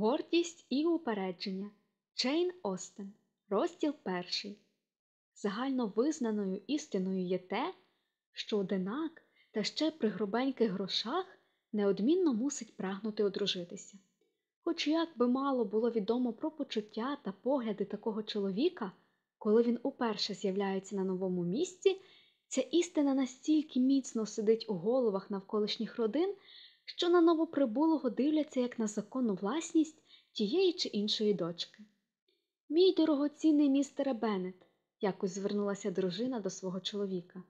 Гордість і упередження. Чейн Остен. Розділ перший. Загально визнаною істиною є те, що одинак та ще при грубеньких грошах неодмінно мусить прагнути одружитися. Хоч як би мало було відомо про почуття та погляди такого чоловіка, коли він уперше з'являється на новому місці, ця істина настільки міцно сидить у головах навколишніх родин, що на новоприбулого дивляться як на законну власність тієї чи іншої дочки. Мій дорогоцінний містере Беннет, якось звернулася дружина до свого чоловіка.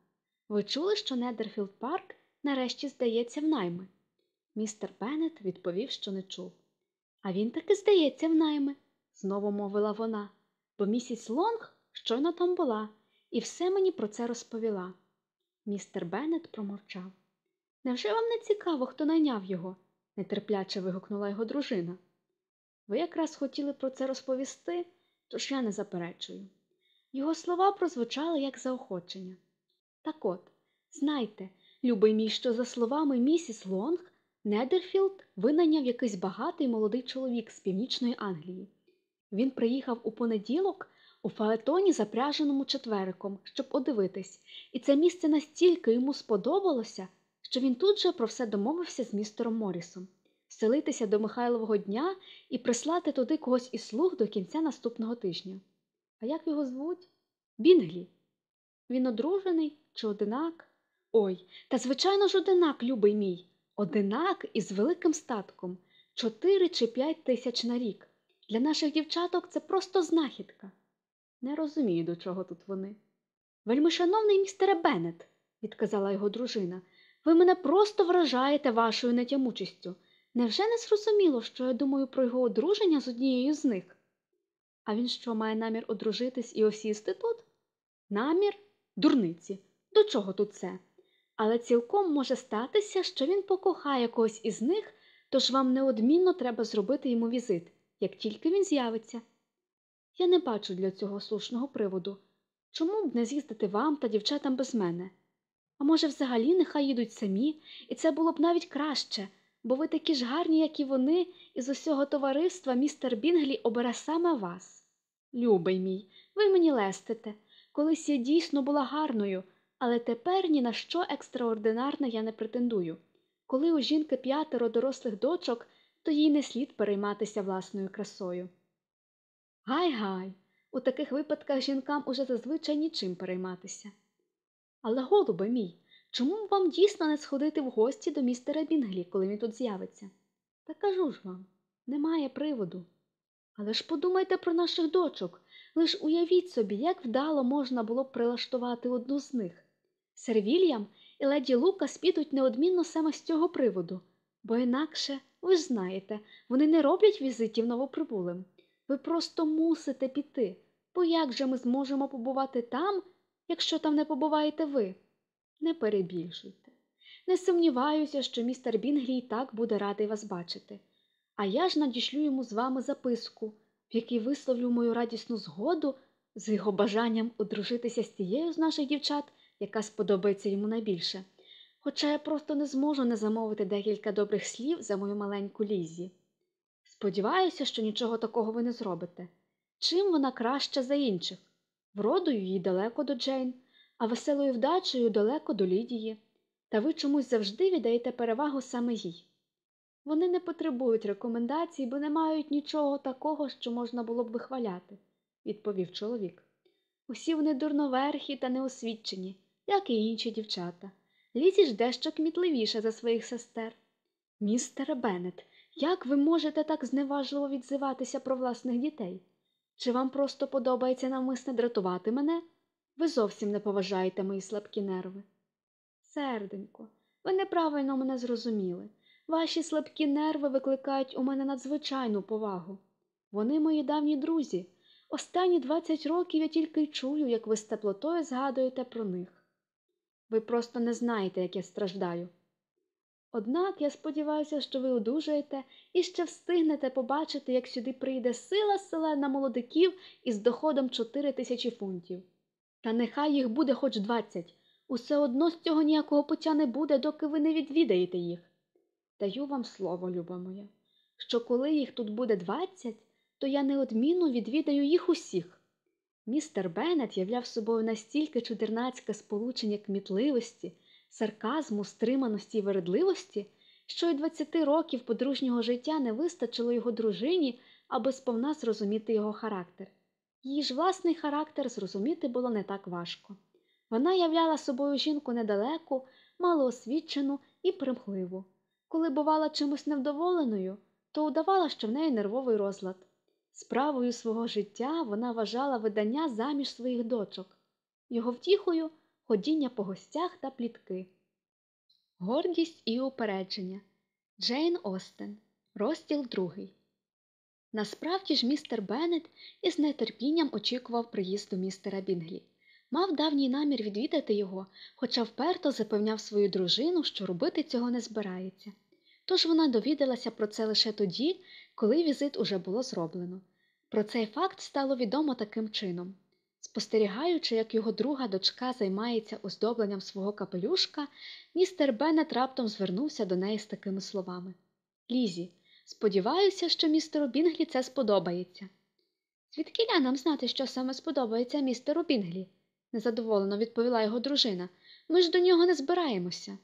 Ви чули, що Недерфілд Парк нарешті здається в найми? Містер Беннет відповів, що не чув. А він таки здається в найми, знову мовила вона, бо місіс Лонг щойно там була і все мені про це розповіла. Містер Беннет промовчав. Невже вам не цікаво, хто найняв його? нетерпляче вигукнула його дружина. Ви якраз хотіли про це розповісти, тож я не заперечую. Його слова прозвучали як заохочення. Так от, знайте, любий мій, що за словами місіс Лонг, Недерфілд винайняв якийсь багатий молодий чоловік з північної Англії. Він приїхав у понеділок у фаетоні, запряженому четвериком, щоб одивитись, і це місце настільки йому сподобалося, що він тут же про все домовився з містером Морісом вселитися до Михайлового дня і прислати туди когось із слуг до кінця наступного тижня. А як його звуть? Бінглі. Він одружений чи одинак? Ой, та звичайно ж одинак, любий мій. Одинак із великим статком чотири чи п'ять тисяч на рік. Для наших дівчаток це просто знахідка. Не розумію, до чого тут вони. Вельми шановний містере Беннет, відказала його дружина, ви мене просто вражаєте вашою нетямучістю. Невже не зрозуміло, що я думаю про його одруження з однією з них? А він що, має намір одружитись і осісти тут? Намір? Дурниці. До чого тут це? Але цілком може статися, що він покохає когось із них, тож вам неодмінно треба зробити йому візит, як тільки він з'явиться. Я не бачу для цього слушного приводу. Чому б не з'їздити вам та дівчатам без мене? А може, взагалі нехай їдуть самі, і це було б навіть краще, бо ви такі ж гарні, як і вони, і з усього товариства містер Бінглі обере саме вас. Любий мій, ви мені лестите. Колись я дійсно була гарною, але тепер ні на що екстраординарне я не претендую. Коли у жінки п'ятеро дорослих дочок, то їй не слід перейматися власною красою. Гай-гай, у таких випадках жінкам уже зазвичай нічим перейматися. Але, голубе мій, чому б вам дійсно не сходити в гості до містера Бінглі, коли він тут з'явиться? Та кажу ж вам, немає приводу. Але ж подумайте про наших дочок, лиш уявіть собі, як вдало можна було б прилаштувати одну з них. Сер Вільям і леді Лукас підуть неодмінно саме з цього приводу, бо інакше, ви ж знаєте, вони не роблять візитів новоприбулим. Ви просто мусите піти, бо як же ми зможемо побувати там, якщо там не побуваєте ви? Не перебільшуйте. Не сумніваюся, що містер Бінглі і так буде радий вас бачити. А я ж надішлю йому з вами записку, в якій висловлю мою радісну згоду з його бажанням одружитися з тією з наших дівчат, яка сподобається йому найбільше. Хоча я просто не зможу не замовити декілька добрих слів за мою маленьку лізі. Сподіваюся, що нічого такого ви не зробите. Чим вона краща за інших? Вродою їй далеко до Джейн, а веселою вдачею далеко до Лідії. Та ви чомусь завжди віддаєте перевагу саме їй. Вони не потребують рекомендацій, бо не мають нічого такого, що можна було б вихваляти, відповів чоловік. Усі вони дурноверхі та неосвічені, як і інші дівчата. Лізі ж дещо кмітливіша за своїх сестер. Містере Беннет, як ви можете так зневажливо відзиватися про власних дітей? Чи вам просто подобається навмисне дратувати мене? Ви зовсім не поважаєте мої слабкі нерви. Серденько, ви неправильно мене зрозуміли. Ваші слабкі нерви викликають у мене надзвичайну повагу. Вони мої давні друзі. Останні двадцять років я тільки й чую, як ви з теплотою згадуєте про них. Ви просто не знаєте, як я страждаю. Однак я сподіваюся, що ви одужаєте і ще встигнете побачити, як сюди прийде сила селена молодиків із доходом чотири тисячі фунтів. Та нехай їх буде хоч двадцять. Усе одно з цього ніякого пуття не буде, доки ви не відвідаєте їх. Даю вам слово, люба моя, що коли їх тут буде двадцять, то я неодмінно відвідаю їх усіх. Містер Беннет являв собою настільки чудернацьке сполучення кмітливості, сарказму, стриманості і вередливості, що й двадцяти років подружнього життя не вистачило його дружині, аби сповна зрозуміти його характер. Її ж власний характер зрозуміти було не так важко. Вона являла собою жінку недалеку, малоосвічену і примхливу. Коли бувала чимось невдоволеною, то удавала, що в неї нервовий розлад. Справою свого життя вона вважала видання заміж своїх дочок, його втіхою ходіння по гостях та плітки. Гордість і упередження Джейн Остен, розділ другий. Насправді ж містер Беннет із нетерпінням очікував приїзду містера Бінглі. Мав давній намір відвідати його, хоча вперто запевняв свою дружину, що робити цього не збирається. Тож вона довідалася про це лише тоді, коли візит уже було зроблено. Про цей факт стало відомо таким чином. Спостерігаючи, як його друга дочка займається оздобленням свого капелюшка, містер Беннет раптом звернувся до неї з такими словами Лізі, сподіваюся, що містеру Бінглі це сподобається. Звідкіля нам знати, що саме сподобається містеру Бінглі? незадоволено відповіла його дружина. Ми ж до нього не збираємося.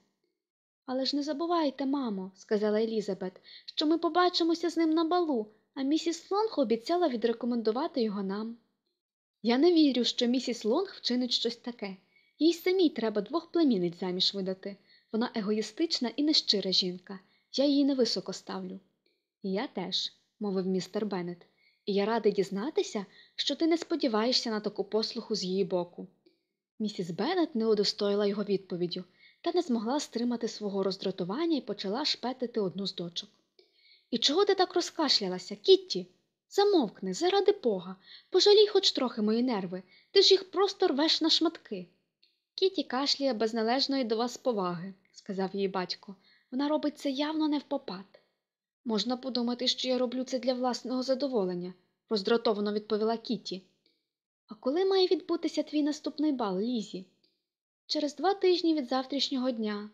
Але ж не забувайте, мамо, сказала Елізабет, що ми побачимося з ним на балу, а місіс Лонг обіцяла відрекомендувати його нам. Я не вірю, що місіс Лонг вчинить щось таке. Їй самій треба двох племінниць заміж видати. Вона егоїстична і нещира жінка. Я її невисоко ставлю. Я теж, мовив містер Беннет, і я радий дізнатися, що ти не сподіваєшся на таку послуху з її боку. Місіс Беннет не удостоїла його відповіддю та не змогла стримати свого роздратування і почала шпетити одну з дочок. І чого ти так розкашлялася, Кітті? Замовкни, заради бога, пожалій хоч трохи мої нерви, ти ж їх просто рвеш на шматки. Кіті кашляє без належної до вас поваги, сказав її батько. Вона робить це явно не в попад. Можна подумати, що я роблю це для власного задоволення, роздратовано відповіла Кіті. А коли має відбутися твій наступний бал, Лізі? Через два тижні від завтрашнього дня.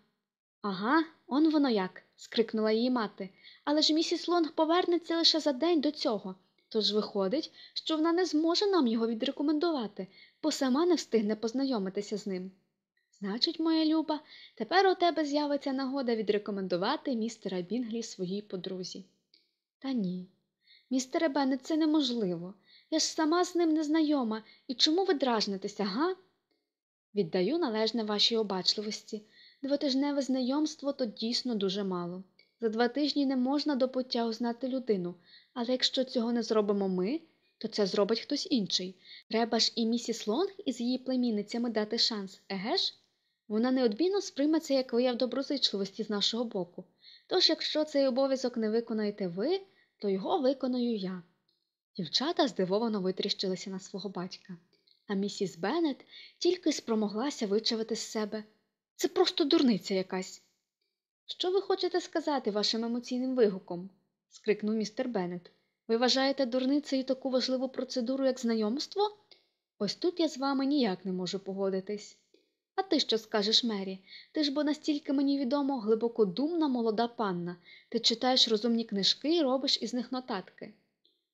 Ага, он воно як, скрикнула її мати. Але ж місіс Лонг повернеться лише за день до цього, тож виходить, що вона не зможе нам його відрекомендувати, бо сама не встигне познайомитися з ним. Значить, моя люба, тепер у тебе з'явиться нагода відрекомендувати містера Бінглі своїй подрузі. Та ні, містере Беннет, це неможливо. Я ж сама з ним не знайома, і чому ви дражнитеся, га? Віддаю належне вашій обачливості. Двотижневе знайомство то дійсно дуже мало. За два тижні не можна до пуття узнати людину, але якщо цього не зробимо ми, то це зробить хтось інший. Треба ж і місіс Лонг із її племінницями дати шанс, еге ж? Вона неодмінно сприйме це як вияв доброзичливості з нашого боку. Тож, якщо цей обов'язок не виконаєте ви, то його виконую я. Дівчата здивовано витріщилися на свого батька, а місіс Беннет тільки спромоглася вичавити з себе. Це просто дурниця якась. Що ви хочете сказати вашим емоційним вигуком? скрикнув містер Беннет. Ви вважаєте дурницею таку важливу процедуру, як знайомство? Ось тут я з вами ніяк не можу погодитись. А ти що скажеш, Мері? Ти ж бо настільки мені відомо глибокодумна молода панна. Ти читаєш розумні книжки і робиш із них нотатки.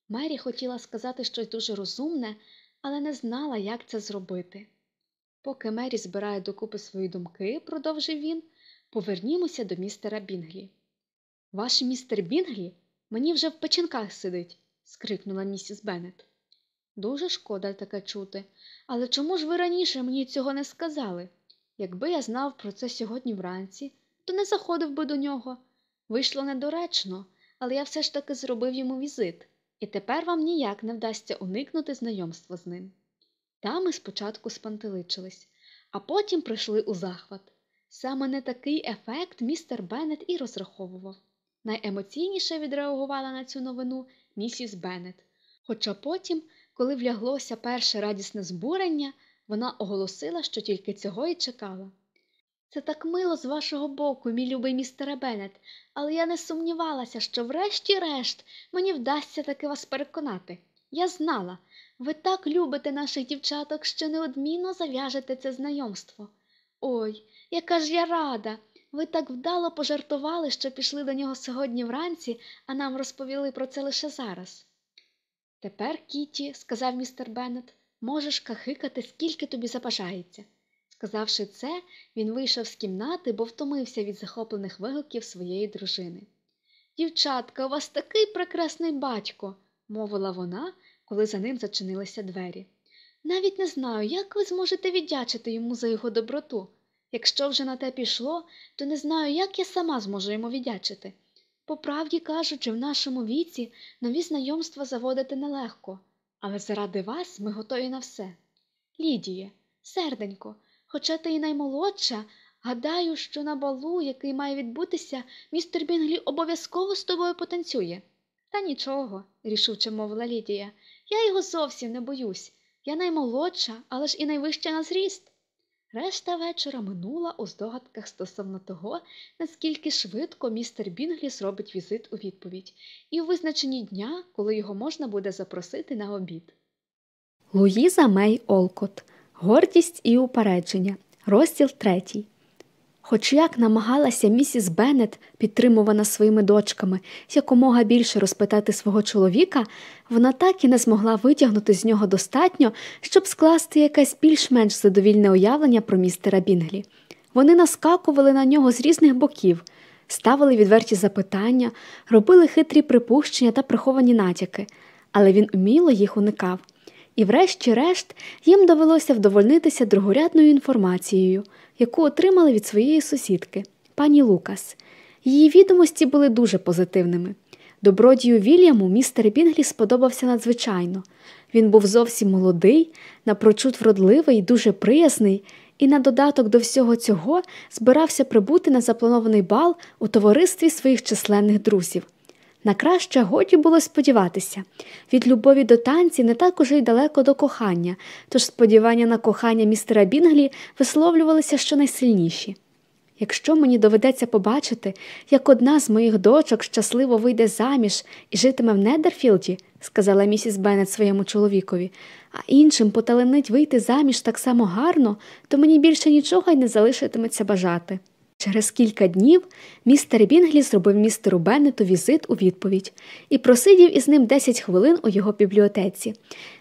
Мері хотіла сказати щось дуже розумне, але не знала, як це зробити. Поки Мері збирає докупи свої думки, продовжив він, повернімося до містера Бінглі. Ваш містер Бінглі мені вже в печінках сидить, скрикнула місіс Беннет. Дуже шкода таке чути, але чому ж ви раніше мені цього не сказали? Якби я знав про це сьогодні вранці, то не заходив би до нього. Вийшло недоречно, але я все ж таки зробив йому візит, і тепер вам ніяк не вдасться уникнути знайомства з ним. Дами спочатку спантеличились, а потім прийшли у захват. Саме не такий ефект містер Беннет і розраховував. Найемоційніше відреагувала на цю новину місіс Беннет. Хоча потім, коли вляглося перше радісне збурення, вона оголосила, що тільки цього й чекала. Це так мило з вашого боку, мій любий містере Беннет, але я не сумнівалася, що врешті-решт мені вдасться таки вас переконати. Я знала, ви так любите наших дівчаток, що неодмінно зав'яжете це знайомство. Ой, яка ж я рада! Ви так вдало пожартували, що пішли до нього сьогодні вранці, а нам розповіли про це лише зараз. Тепер, Кіті, сказав містер Беннет, можеш кахикати, скільки тобі забажається. Сказавши це, він вийшов з кімнати, бо втомився від захоплених вигуків своєї дружини. Дівчатка, у вас такий прекрасний батько, мовила вона, коли за ним зачинилися двері. Навіть не знаю, як ви зможете віддячити йому за його доброту. Якщо вже на те пішло, то не знаю, як я сама зможу йому віддячити. По правді кажучи, в нашому віці нові знайомства заводити нелегко, але заради вас ми готові на все. Лідіє, серденько, хоча ти і наймолодша, гадаю, що на балу, який має відбутися, містер Бінглі обов'язково з тобою потанцює. Та нічого, рішуче мовила Лідія. Я його зовсім не боюсь. Я наймолодша, але ж і найвища на зріст. Решта вечора минула у здогадках стосовно того, наскільки швидко містер Бінглі зробить візит у відповідь, і у визначенні дня, коли його можна буде запросити на обід. Луїза Мей Олкот Гордість і упередження. Розділ третій. Хоч як намагалася місіс Беннет, підтримувана своїми дочками, якомога більше розпитати свого чоловіка, вона так і не змогла витягнути з нього достатньо, щоб скласти якесь більш-менш задовільне уявлення про містера Бінглі. Вони наскакували на нього з різних боків, ставили відверті запитання, робили хитрі припущення та приховані натяки, але він уміло їх уникав. І, врешті-решт, їм довелося вдовольнитися другорядною інформацією, яку отримали від своєї сусідки, пані Лукас. Її відомості були дуже позитивними. Добродію Вільяму містер Бінглі сподобався надзвичайно. Він був зовсім молодий, напрочуд вродливий, дуже приязний, і на додаток до всього цього збирався прибути на запланований бал у товаристві своїх численних друзів. На краще годі було сподіватися. Від любові до танці не так уже й далеко до кохання, тож сподівання на кохання містера Бінглі висловлювалися щонайсильніші. Якщо мені доведеться побачити, як одна з моїх дочок щасливо вийде заміж і житиме в Недерфілді, сказала місіс Беннет своєму чоловікові, а іншим поталенить вийти заміж так само гарно, то мені більше нічого й не залишитиметься бажати. Через кілька днів містер Бінглі зробив містеру Беннету візит у відповідь і просидів із ним 10 хвилин у його бібліотеці.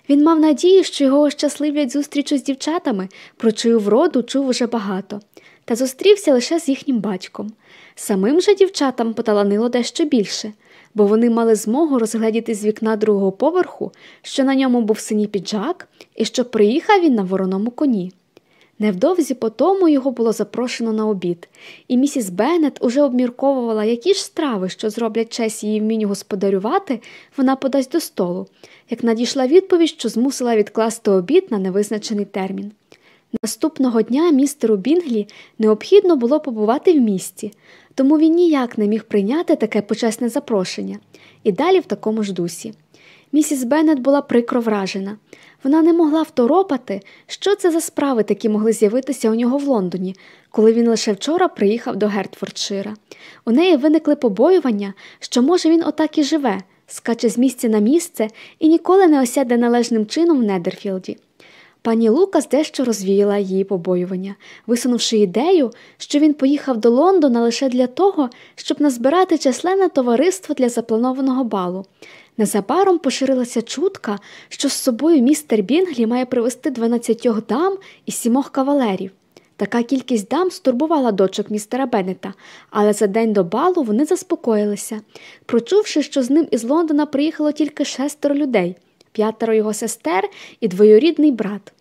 Він мав надію, що його ощасливлять зустрічу з дівчатами, про чию вроду чув уже багато, та зустрівся лише з їхнім батьком. Самим же дівчатам поталанило дещо більше, бо вони мали змогу розглядіти з вікна другого поверху, що на ньому був синій піджак і що приїхав він на вороному коні. Невдовзі по тому його було запрошено на обід, і місіс Беннет уже обмірковувала, які ж страви, що зроблять честь її вмінню господарювати, вона подасть до столу, як надійшла відповідь, що змусила відкласти обід на невизначений термін. Наступного дня містеру Бінглі необхідно було побувати в місті, тому він ніяк не міг прийняти таке почесне запрошення, і далі в такому ж дусі. Місіс Беннет була прикро вражена. Вона не могла второпати, що це за справи такі могли з'явитися у нього в Лондоні, коли він лише вчора приїхав до Гертфордшира. У неї виникли побоювання, що, може, він отак і живе, скаче з місця на місце і ніколи не осяде належним чином в Недерфілді. Пані Лукас дещо розвіяла її побоювання, висунувши ідею, що він поїхав до Лондона лише для того, щоб назбирати численне товариство для запланованого балу. Незабаром поширилася чутка, що з собою містер Бінглі має привезти 12 дам і сімох кавалерів. Така кількість дам стурбувала дочок містера Беннета, але за день до балу вони заспокоїлися, прочувши, що з ним із Лондона приїхало тільки шестеро людей, п'ятеро його сестер і двоюрідний брат.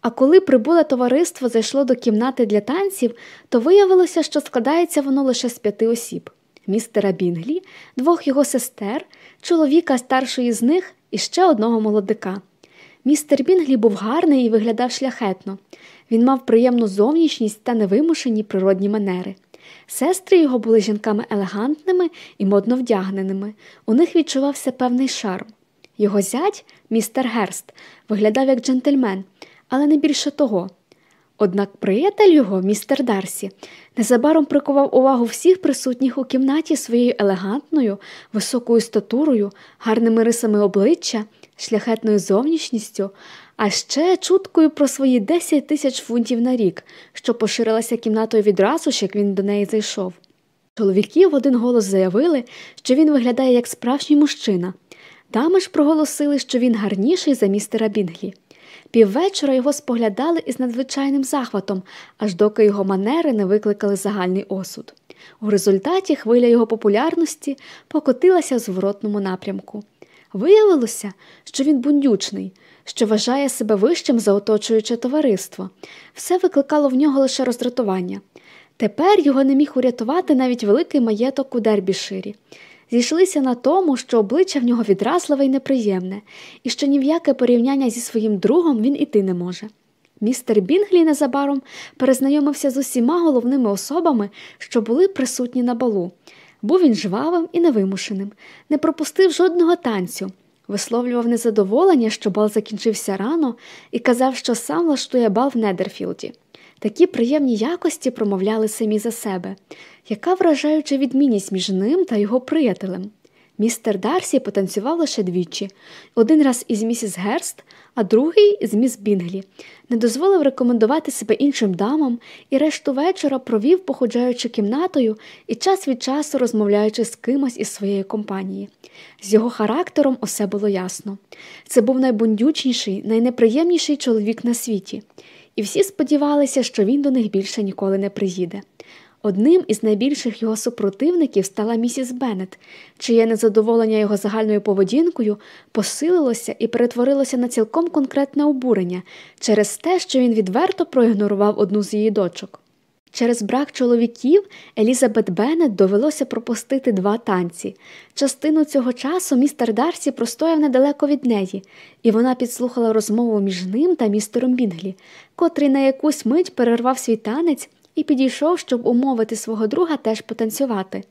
А коли прибуле товариство зайшло до кімнати для танців, то виявилося, що складається воно лише з п'яти осіб містера Бінглі, двох його сестер, чоловіка старшої з них і ще одного молодика. Містер Бінглі був гарний і виглядав шляхетно. Він мав приємну зовнішність та невимушені природні манери. Сестри його були жінками елегантними і модно вдягненими, у них відчувався певний шарм. Його зять, містер Герст, виглядав як джентльмен, але не більше того. Однак приятель його, містер Дарсі, незабаром прикував увагу всіх присутніх у кімнаті своєю елегантною, високою статурою, гарними рисами обличчя, шляхетною зовнішністю, а ще чуткою про свої 10 тисяч фунтів на рік, що поширилася кімнатою відразу ж, як він до неї зайшов. Чоловіки в один голос заявили, що він виглядає як справжній мужчина. Дами ж проголосили, що він гарніший за містера Бінглі. Піввечора його споглядали із надзвичайним захватом, аж доки його манери не викликали загальний осуд. У результаті хвиля його популярності покотилася в зворотному напрямку. Виявилося, що він бундючний, що вважає себе вищим за оточуюче товариство. Все викликало в нього лише роздратування. Тепер його не міг урятувати навіть великий маєток у Дербіширі. Зійшлися на тому, що обличчя в нього відразливе і неприємне, і що ні в яке порівняння зі своїм другом він іти не може. Містер Бінглі незабаром перезнайомився з усіма головними особами, що були присутні на балу. Був він жвавим і невимушеним, не пропустив жодного танцю, висловлював незадоволення, що бал закінчився рано, і казав, що сам влаштує бал в Недерфілді. Такі приємні якості промовляли самі за себе, яка вражаюча відмінність між ним та його приятелем. Містер Дарсі потанцював лише двічі один раз із місіс Герст, а другий з міс Бінглі, не дозволив рекомендувати себе іншим дамам і решту вечора провів, походжаючи кімнатою і час від часу розмовляючи з кимось із своєї компанії. З його характером усе було ясно. Це був найбундючніший, найнеприємніший чоловік на світі, і всі сподівалися, що він до них більше ніколи не приїде. Одним із найбільших його супротивників стала місіс Беннет, чиє незадоволення його загальною поведінкою посилилося і перетворилося на цілком конкретне обурення через те, що він відверто проігнорував одну з її дочок. Через брак чоловіків Елізабет Беннет довелося пропустити два танці. Частину цього часу містер Дарсі простояв недалеко від неї, і вона підслухала розмову між ним та містером Бінглі, котрий на якусь мить перервав свій танець і підійшов, щоб умовити свого друга теж потанцювати.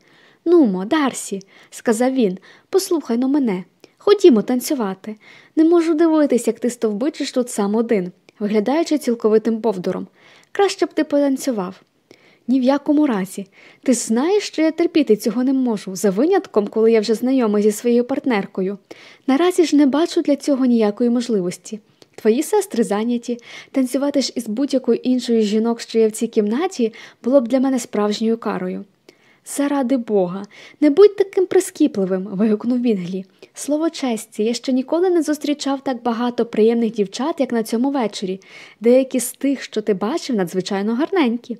Нумо, Дарсі, сказав він, послухай но мене. Ходімо танцювати. Не можу дивитись, як ти стовбичиш тут сам один, виглядаючи цілковитим повдором. Краще б ти потанцював. Ні в якому разі. Ти знаєш, що я терпіти цього не можу, за винятком, коли я вже знайомий зі своєю партнеркою. Наразі ж не бачу для цього ніякої можливості. Твої сестри зайняті, танцювати ж із будь-якою іншою жінок, що є в цій кімнаті, було б для мене справжньою карою. Заради Бога, не будь таким прискіпливим, вигукнув Вінглі. Слово честі, я ще ніколи не зустрічав так багато приємних дівчат, як на цьому вечорі. Деякі з тих, що ти бачив, надзвичайно гарненькі.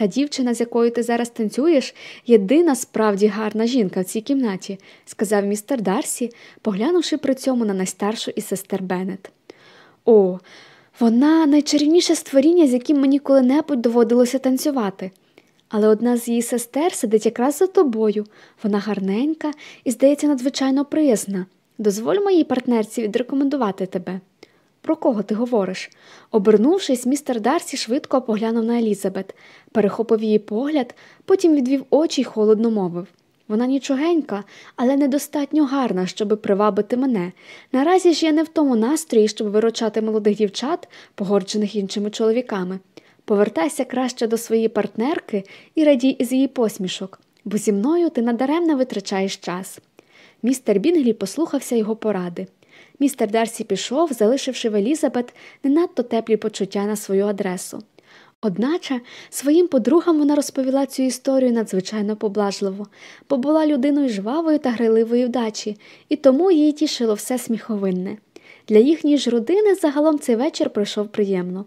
Та дівчина, з якою ти зараз танцюєш, єдина справді гарна жінка в цій кімнаті, сказав містер Дарсі, поглянувши при цьому на найстаршу із сестер Беннет. О, вона найчарівніше створіння, з яким мені коли-небудь доводилося танцювати. Але одна з її сестер сидить якраз за тобою. Вона гарненька і, здається, надзвичайно приязна. Дозволь моїй партнерці відрекомендувати тебе. Про кого ти говориш? Обернувшись, містер Дарсі швидко поглянув на Елізабет, перехопив її погляд, потім відвів очі й холодно мовив. Вона нічогенька, але недостатньо гарна, щоби привабити мене. Наразі ж я не в тому настрої, щоб виручати молодих дівчат, погорджених іншими чоловіками. Повертайся краще до своєї партнерки і радій із її посмішок, бо зі мною ти надаремно витрачаєш час. Містер Бінглі послухався його поради. Містер Дарсі пішов, залишивши в Елізабет не надто теплі почуття на свою адресу. Одначе своїм подругам вона розповіла цю історію надзвичайно поблажливо, бо була людиною жвавої та грайливої вдачі, і тому її тішило все сміховинне. Для їхньої ж родини загалом цей вечір пройшов приємно.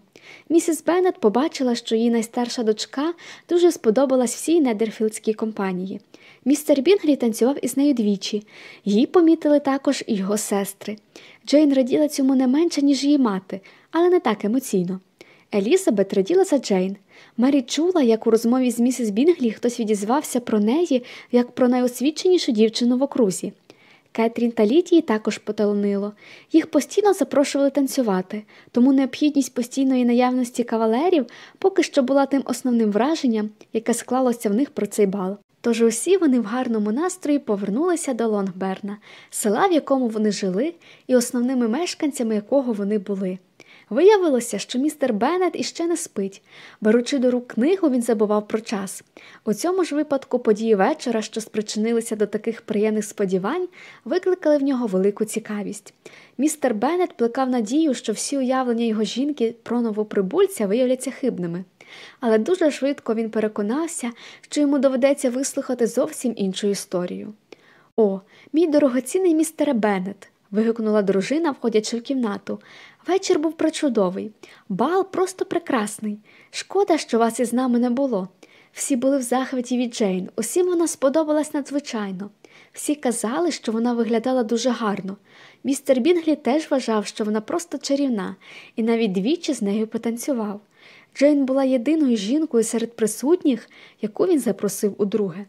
Місіс Беннет побачила, що її найстарша дочка дуже сподобалась всій недерфілдській компанії. Містер Бінглі танцював із нею двічі, її помітили також і його сестри. Джейн раділа цьому не менше, ніж її мати, але не так емоційно. Елізабет раділа за Джейн. Мері чула, як у розмові з місіс Бінглі хтось відізвався про неї як про найосвіченішу дівчину в окрузі. Кетрін та Літії також поталонило. Їх постійно запрошували танцювати, тому необхідність постійної наявності кавалерів поки що була тим основним враженням, яке склалося в них про цей бал. Тож усі вони в гарному настрої повернулися до Лонгберна, села, в якому вони жили, і основними мешканцями якого вони були. Виявилося, що містер Беннет іще не спить. Беручи до рук книгу, він забував про час. У цьому ж випадку події вечора, що спричинилися до таких приємних сподівань, викликали в нього велику цікавість. Містер Беннет плекав надію, що всі уявлення його жінки про новоприбульця виявляться хибними. Але дуже швидко він переконався, що йому доведеться вислухати зовсім іншу історію. О, мій дорогоцінний містере Беннет, вигукнула дружина, входячи в кімнату. Вечір був причудовий, бал просто прекрасний. Шкода, що вас із нами не було. Всі були в захваті від Джейн, усім вона сподобалась надзвичайно. Всі казали, що вона виглядала дуже гарно. Містер Бінглі теж вважав, що вона просто чарівна, і навіть двічі з нею потанцював. Джейн була єдиною жінкою серед присутніх, яку він запросив удруге.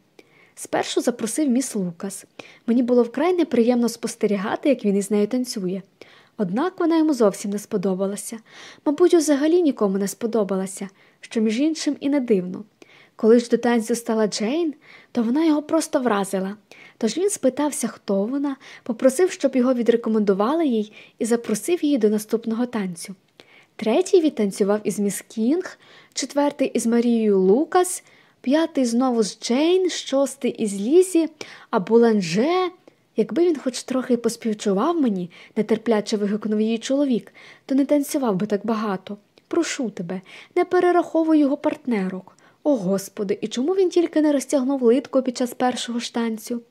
Спершу запросив міс Лукас. Мені було вкрай неприємно спостерігати, як він із нею танцює. Однак вона йому зовсім не сподобалася. Мабуть, взагалі нікому не сподобалася, що, між іншим, і не дивно. Коли ж до танцю стала Джейн, то вона його просто вразила. Тож він спитався, хто вона, попросив, щоб його відрекомендували їй, і запросив її до наступного танцю. Третій відтанцював із міс Кінг, четвертий із Марією Лукас, п'ятий знову з Джейн, шостий із Лізі, а Буланже. Якби він хоч трохи поспівчував мені, нетерпляче вигукнув її чоловік, то не танцював би так багато. Прошу тебе, не перераховуй його партнерок. О Господи, і чому він тільки не розтягнув литку під час першого штанцю?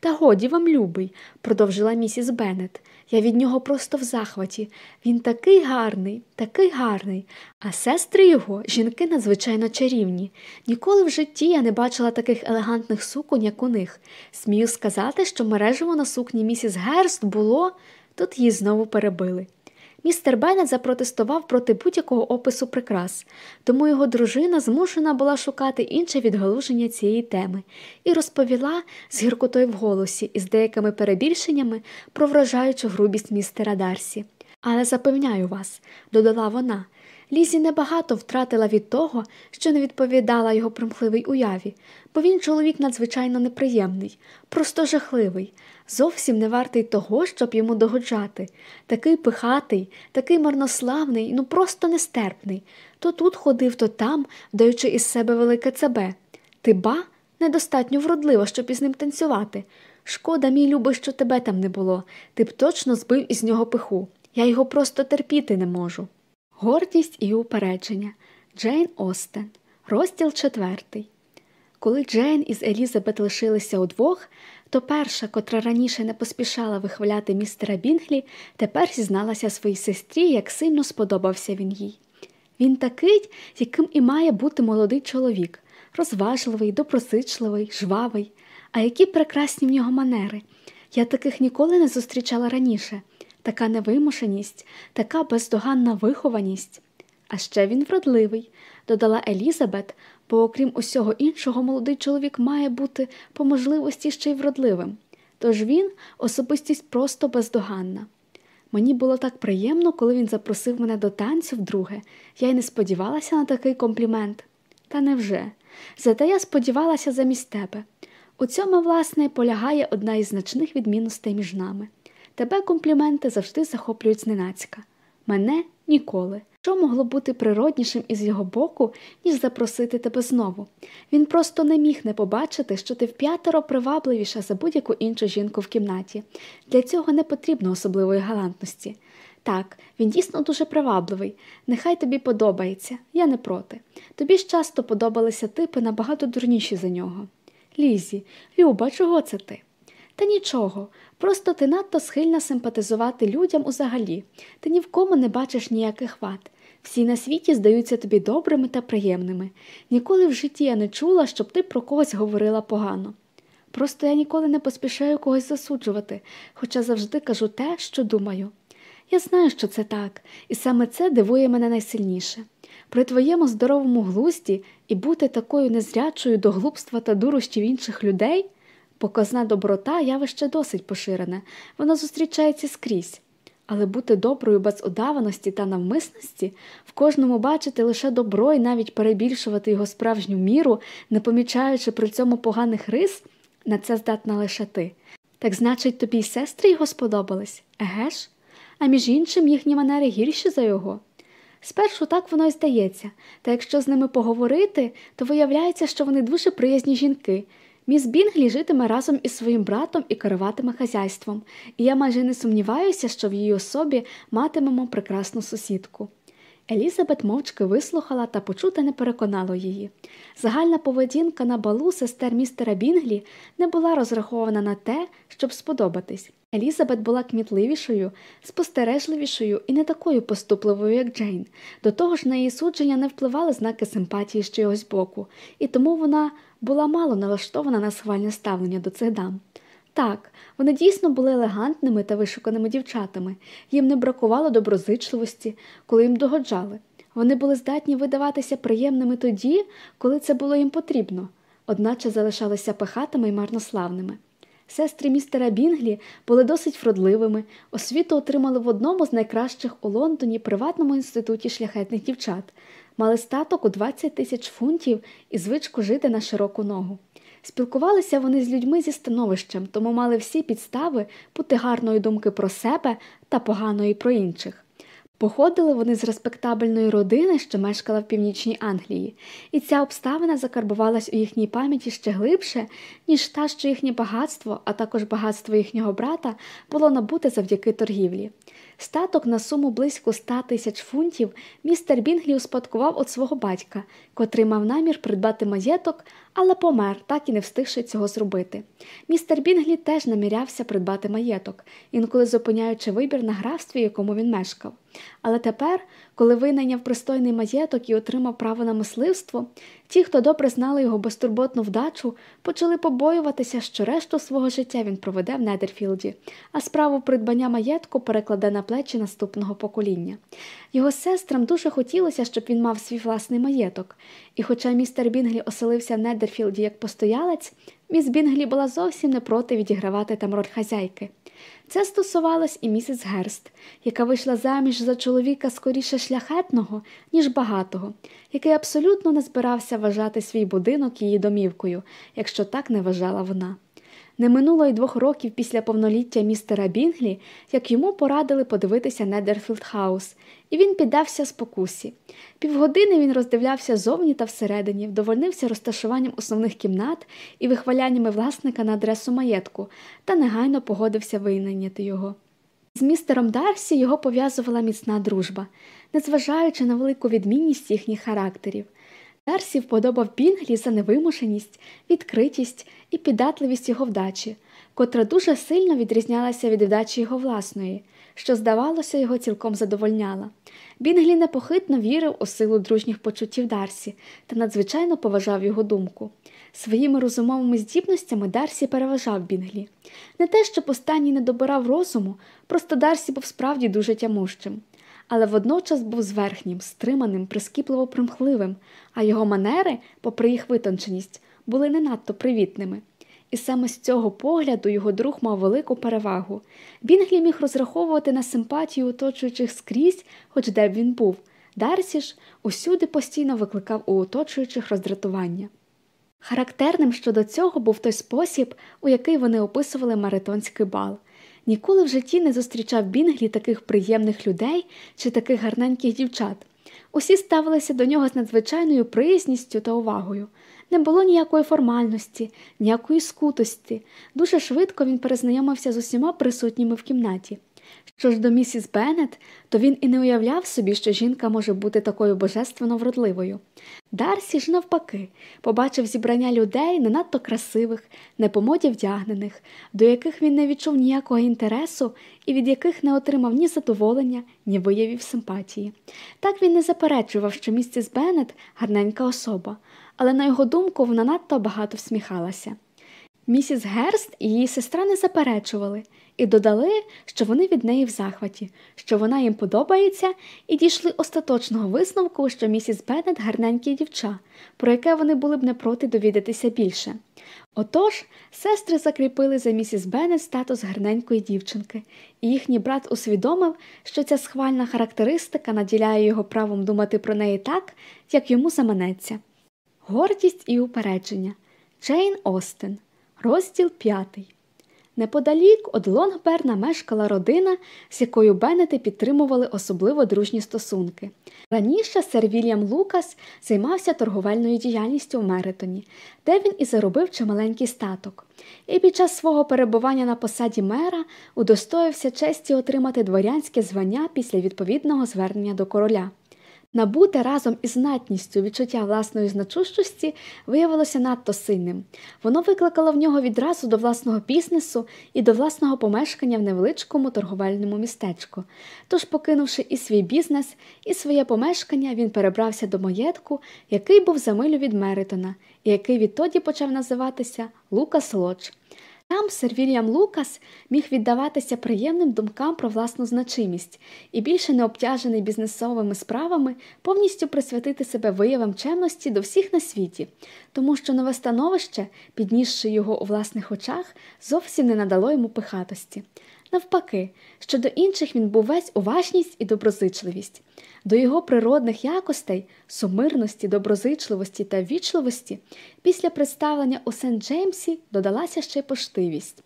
Та годі вам, любий, продовжила місіс Беннет. Я від нього просто в захваті. Він такий гарний, такий гарний, а сестри його жінки надзвичайно чарівні. Ніколи в житті я не бачила таких елегантних суконь, як у них. Смію сказати, що мережево на сукні місіс Герст було, тут її знову перебили. Містер Беннет запротестував проти будь-якого опису прикрас, тому його дружина змушена була шукати інше відгалуження цієї теми і розповіла з гіркотою в голосі і з деякими перебільшеннями про вражаючу грубість містера Дарсі. Але запевняю вас, додала вона, Лізі небагато втратила від того, що не відповідала його примхливій уяві, бо він чоловік надзвичайно неприємний, просто жахливий, зовсім не вартий того, щоб йому догоджати. Такий пихатий, такий марнославний, ну просто нестерпний. То тут ходив, то там, вдаючи із себе велике цебе. Ти ба недостатньо вродлива, щоб із ним танцювати. Шкода, мій любий, що тебе там не було. Ти б точно збив із нього пиху. Я його просто терпіти не можу. Гордість і упередження Джейн Остен, розділ четвертий. Коли Джейн із Елізабет лишилися удвох, то перша, котра раніше не поспішала вихваляти містера Бінглі, тепер зізналася своїй сестрі, як сильно сподобався він їй. Він такий, яким і має бути молодий чоловік, розважливий, доброзичливий, жвавий, а які прекрасні в нього манери. Я таких ніколи не зустрічала раніше така невимушеність, така бездоганна вихованість. А ще він вродливий, додала Елізабет, бо, окрім усього іншого, молодий чоловік має бути по можливості ще й вродливим. Тож він особистість просто бездоганна. Мені було так приємно, коли він запросив мене до танцю вдруге. Я й не сподівалася на такий комплімент. Та невже? Зате я сподівалася замість тебе. У цьому, власне, полягає одна із значних відмінностей між нами. Тебе компліменти завжди захоплюють зненацька. Мене ніколи. Що могло бути природнішим із його боку, ніж запросити тебе знову? Він просто не міг не побачити, що ти вп'ятеро привабливіша за будь-яку іншу жінку в кімнаті. Для цього не потрібно особливої галантності. Так, він дійсно дуже привабливий. Нехай тобі подобається, я не проти. Тобі ж часто подобалися типи набагато дурніші за нього. Лізі, Люба, чого це ти? Та нічого, просто ти надто схильна симпатизувати людям узагалі, ти ні в кому не бачиш ніяких вад. Всі на світі здаються тобі добрими та приємними. Ніколи в житті я не чула, щоб ти про когось говорила погано. Просто я ніколи не поспішаю когось засуджувати, хоча завжди кажу те, що думаю. Я знаю, що це так, і саме це дивує мене найсильніше. При твоєму здоровому глузді і бути такою незрячою до глупства та дурощів інших людей. Показна доброта явище досить поширене, вона зустрічається скрізь. Але бути доброю без удаваності та навмисності, в кожному бачити лише добро і навіть перебільшувати його справжню міру, не помічаючи при цьому поганих рис, на це здатна лише ти. Так значить, тобі й сестри його сподобались, еге ж? а між іншим їхні манери гірші за його. Спершу так воно й здається, та якщо з ними поговорити, то виявляється, що вони дуже приязні жінки. Міс Бінглі житиме разом із своїм братом і керуватиме хазяйством, і я майже не сумніваюся, що в її особі матимемо прекрасну сусідку. Елізабет мовчки вислухала та почуте не переконало її. Загальна поведінка на балу сестер містера Бінглі не була розрахована на те, щоб сподобатись. Елізабет була кмітливішою, спостережливішою і не такою поступливою, як Джейн. До того ж, на її судження не впливали знаки симпатії з чогось боку, і тому вона була мало налаштована на схвальне ставлення до цих дам. Так, вони дійсно були елегантними та вишуканими дівчатами, їм не бракувало доброзичливості, коли їм догоджали. Вони були здатні видаватися приємними тоді, коли це було їм потрібно, одначе залишалися пихатими і марнославними. Сестри містера Бінглі були досить вродливими, освіту отримали в одному з найкращих у Лондоні приватному інституті шляхетних дівчат, мали статок у 20 тисяч фунтів і звичку жити на широку ногу. Спілкувалися вони з людьми зі становищем, тому мали всі підстави бути гарної думки про себе та поганої про інших. Походили вони з респектабельної родини, що мешкала в північній Англії, і ця обставина закарбувалась у їхній пам'яті ще глибше, ніж та, що їхнє багатство, а також багатство їхнього брата, було набуте завдяки торгівлі. Статок на суму близько ста тисяч фунтів містер Бінглі успадкував від свого батька, котрий мав намір придбати маєток, але помер, так і не встигши цього зробити. Містер Бінглі теж намірявся придбати маєток, інколи зупиняючи вибір на графстві, якому він мешкав. Але тепер, коли винайняв пристойний маєток і отримав право на мисливство, ті, хто добре знали його безтурботну вдачу, почали побоюватися, що решту свого життя він проведе в Недерфілді, а справу придбання маєтку перекладе на плечі наступного покоління. Його сестрам дуже хотілося, щоб він мав свій власний маєток, і хоча містер Бінглі оселився в Недерфілді як постоялець, міс Бінглі була зовсім не проти відігравати там роль хазяйки. Це стосувалось і місіс Герст, яка вийшла заміж за чоловіка скоріше шляхетного, ніж багатого, який абсолютно не збирався вважати свій будинок її домівкою, якщо так не вважала вона. Не минуло й двох років після повноліття містера Бінглі, як йому порадили подивитися Недерфілд Хаус, і він піддався спокусі. Півгодини він роздивлявся зовні та всередині, вдовольнився розташуванням основних кімнат і вихваляннями власника на адресу маєтку, та негайно погодився винайняти його. З містером Дарсі його пов'язувала міцна дружба, незважаючи на велику відмінність їхніх характерів. Дарсі вподобав Бінглі за невимушеність, відкритість і піддатливість його вдачі, котра дуже сильно відрізнялася від вдачі його власної, що, здавалося, його цілком задовольняла. Бінглі непохитно вірив у силу дружніх почуттів Дарсі та надзвичайно поважав його думку. Своїми розумовими здібностями Дарсі переважав Бінглі. Не те, щоб останній не добирав розуму, просто Дарсі був справді дуже тямущим але водночас був зверхнім, стриманим, прискіпливо примхливим, а його манери, попри їх витонченість, були не надто привітними. І саме з цього погляду його друг мав велику перевагу. Бінглі міг розраховувати на симпатію оточуючих скрізь, хоч де б він був. Дарсі ж усюди постійно викликав у оточуючих роздратування. Характерним щодо цього був той спосіб, у який вони описували маритонський бал. Ніколи в житті не зустрічав Бінглі таких приємних людей чи таких гарненьких дівчат. Усі ставилися до нього з надзвичайною приязністю та увагою. Не було ніякої формальності, ніякої скутості. Дуже швидко він перезнайомився з усіма присутніми в кімнаті. Що ж до місіс Беннет, то він і не уявляв собі, що жінка може бути такою божественно вродливою. Дарсі ж, навпаки, побачив зібрання людей не надто красивих, не по моді вдягнених, до яких він не відчув ніякого інтересу і від яких не отримав ні задоволення, ні виявів симпатії. Так він не заперечував, що місіс Беннет гарненька особа, але на його думку вона надто багато всміхалася. Місіс Герст і її сестра не заперечували і додали, що вони від неї в захваті, що вона їм подобається, і дійшли остаточного висновку, що місіс Беннет гарненькі дівча, про яке вони були б не проти довідатися більше. Отож, сестри закріпили за місіс Беннет статус гарненької дівчинки, і їхній брат усвідомив, що ця схвальна характеристика наділяє його правом думати про неї так, як йому заманеться. Гордість і упередження Джейн Остен, розділ п'ятий. Неподалік од Лонгберна мешкала родина, з якою Беннети підтримували особливо дружні стосунки. Раніше сер Вільям Лукас займався торговельною діяльністю в Меритоні, де він і заробив чималенький статок. І під час свого перебування на посаді мера удостоївся честі отримати дворянське звання після відповідного звернення до короля. Набуте разом із знатністю відчуття власної значущості виявилося надто сильним. Воно викликало в нього відразу до власного бізнесу і до власного помешкання в невеличкому торговельному містечку. Тож, покинувши і свій бізнес, і своє помешкання, він перебрався до маєтку, який був за милю від Меритона, і який відтоді почав називатися Лукас Лодж. Там сер Вільям Лукас міг віддаватися приємним думкам про власну значимість і, більше не обтяжений бізнесовими справами, повністю присвятити себе виявам чемності до всіх на світі, тому що нове становище, піднісши його у власних очах, зовсім не надало йому пихатості. Навпаки, щодо інших він був весь уважність і доброзичливість. До його природних якостей, сумирності, доброзичливості та ввічливості, після представлення у Сент Джеймсі додалася ще й поштивість.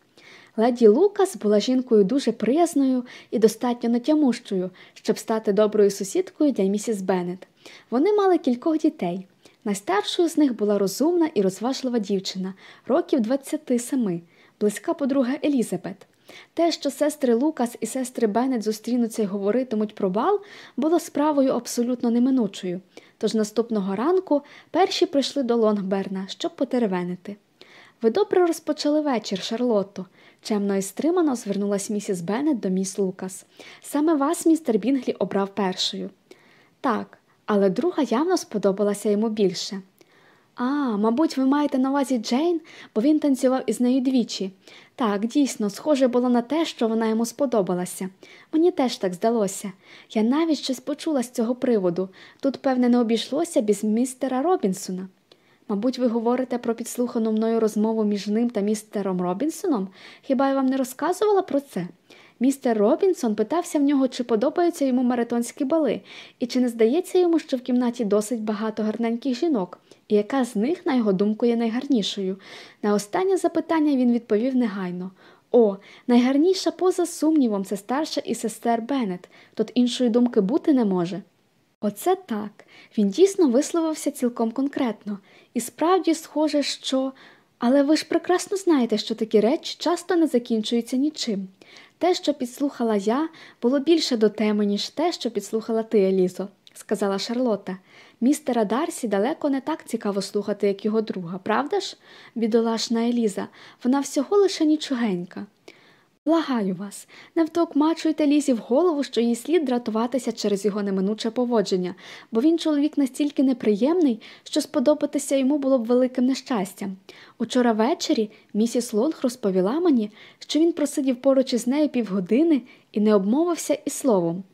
Леді Лукас була жінкою дуже приязною і достатньо натямущою, щоб стати доброю сусідкою для місіс Беннет. Вони мали кількох дітей. Найстаршою з них була розумна і розважлива дівчина, років 27, близька подруга Елізабет. Те, що сестри Лукас і сестри Беннет зустрінуться і говоритимуть про бал, було справою абсолютно неминучою. Тож наступного ранку перші прийшли до Лонгберна, щоб потеревенити. Ви добре розпочали вечір, Шарлотто. Чемно і стримано звернулась місіс Беннет до міс Лукас. Саме вас містер Бінглі обрав першою. Так, але друга явно сподобалася йому більше. А, мабуть, ви маєте на увазі Джейн, бо він танцював із нею двічі. Так, дійсно, схоже було на те, що вона йому сподобалася. Мені теж так здалося. Я навіть щось почула з цього приводу. Тут, певне, не обійшлося без містера Робінсона. Мабуть, ви говорите про підслухану мною розмову між ним та містером Робінсоном? Хіба я вам не розказувала про це? Містер Робінсон питався в нього, чи подобаються йому маратонські бали, і чи не здається йому, що в кімнаті досить багато гарненьких жінок, і яка з них, на його думку, є найгарнішою. На останнє запитання він відповів негайно. О, найгарніша поза сумнівом це старша і сестер Беннет, тут іншої думки бути не може. Оце так. Він дійсно висловився цілком конкретно, і справді схоже, що. Але ви ж прекрасно знаєте, що такі речі часто не закінчуються нічим. Те, що підслухала я, було більше до теми, ніж те, що підслухала ти, Елізо, сказала Шарлота. Містера Дарсі далеко не так цікаво слухати, як його друга, правда ж? бідолашна Еліза, вона всього лише нічогенька. Благаю вас, не втокмачуйте лізі в голову, що їй слід дратуватися через його неминуче поводження, бо він чоловік настільки неприємний, що сподобатися йому було б великим нещастям. Учора ввечері місіс Лонг розповіла мені, що він просидів поруч із нею півгодини і не обмовився і словом.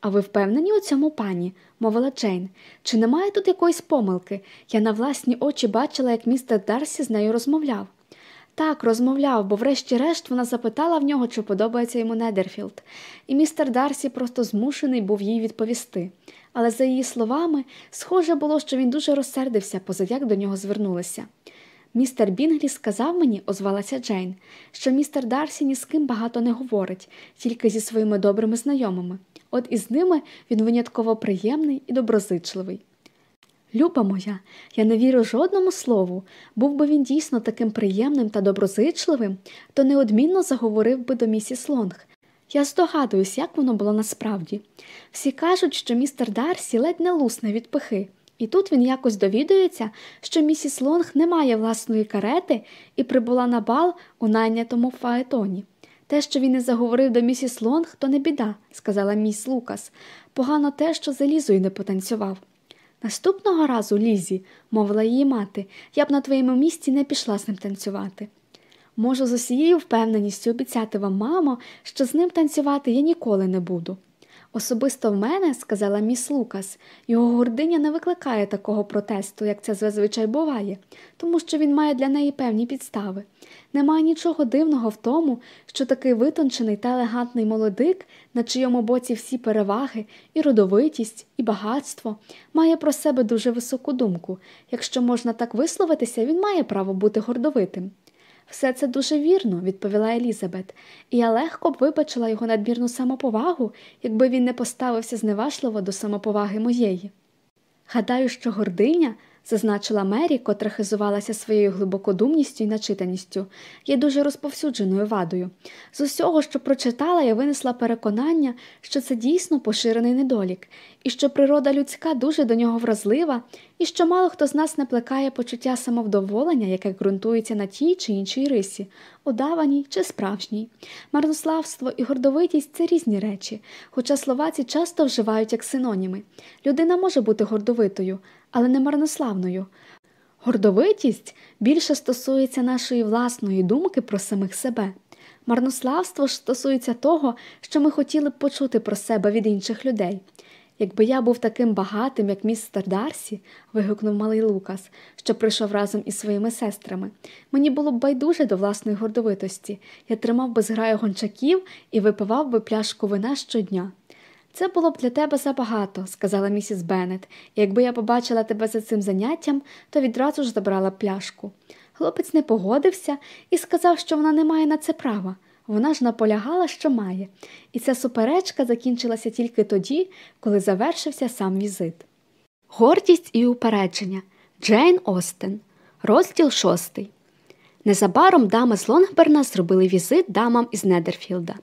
А ви впевнені у цьому пані? Мовила Джейн. Чи немає тут якоїсь помилки? Я на власні очі бачила, як містер Дарсі з нею розмовляв. Так, розмовляв, бо врешті-решт вона запитала в нього, чи подобається йому Недерфілд, і містер Дарсі просто змушений був їй відповісти. Але за її словами, схоже було, що він дуже розсердився, позаяк до нього звернулися. Містер Бінглі сказав мені, озвалася Джейн, що містер Дарсі ні з ким багато не говорить, тільки зі своїми добрими знайомими. От із ними він винятково приємний і доброзичливий. Люба моя, я не вірю жодному слову. Був би він дійсно таким приємним та доброзичливим, то неодмінно заговорив би до місіс Лонг. Я здогадуюсь, як воно було насправді. Всі кажуть, що містер Дарсі ледь не лусне від пихи, і тут він якось довідується, що місіс Лонг не має власної карети і прибула на бал у найнятому фаетоні. Те, що він не заговорив до місіс Лонг, то не біда, сказала міс Лукас. Погано те, що за Лізою не потанцював. Наступного разу, Лізі, мовила її мати, я б на твоєму місці не пішла з ним танцювати. Можу з усією впевненістю обіцяти вам, мамо, що з ним танцювати я ніколи не буду. Особисто в мене, сказала міс Лукас, його гординя не викликає такого протесту, як це зазвичай буває, тому що він має для неї певні підстави. Немає нічого дивного в тому, що такий витончений та елегантний молодик, на чийому боці всі переваги, і родовитість, і багатство, має про себе дуже високу думку. Якщо можна так висловитися, він має право бути гордовитим. Все це дуже вірно, відповіла Елізабет, і я легко б вибачила його надмірну самоповагу, якби він не поставився зневажливо до самоповаги моєї. Гадаю, що гординя зазначила Мері, котра хизувалася своєю глибокодумністю і начитаністю, є дуже розповсюдженою вадою. З усього, що прочитала, я винесла переконання, що це дійсно поширений недолік, і що природа людська дуже до нього вразлива, і що мало хто з нас не плекає почуття самовдоволення, яке ґрунтується на тій чи іншій рисі, удаваній чи справжній. Марнославство і гордовитість це різні речі, хоча словаці часто вживають як синоніми. Людина може бути гордовитою, але не марнославною. Гордовитість більше стосується нашої власної думки про самих себе. Марнославство ж стосується того, що ми хотіли б почути про себе від інших людей. Якби я був таким багатим, як містер Дарсі, вигукнув малий Лукас, що прийшов разом із своїми сестрами, мені було б байдуже до власної гордовитості. Я тримав би зграю гончаків і випивав би пляшку вина щодня. Це було б для тебе забагато, сказала місіс Беннет, якби я побачила тебе за цим заняттям, то відразу ж забрала пляшку. Хлопець не погодився і сказав, що вона не має на це права. Вона ж наполягала, що має, і ця суперечка закінчилася тільки тоді, коли завершився сам візит. Гордість і упередження Джейн Остен, розділ шостий. Незабаром дами з Лонгберна зробили візит дамам із Недерфілда.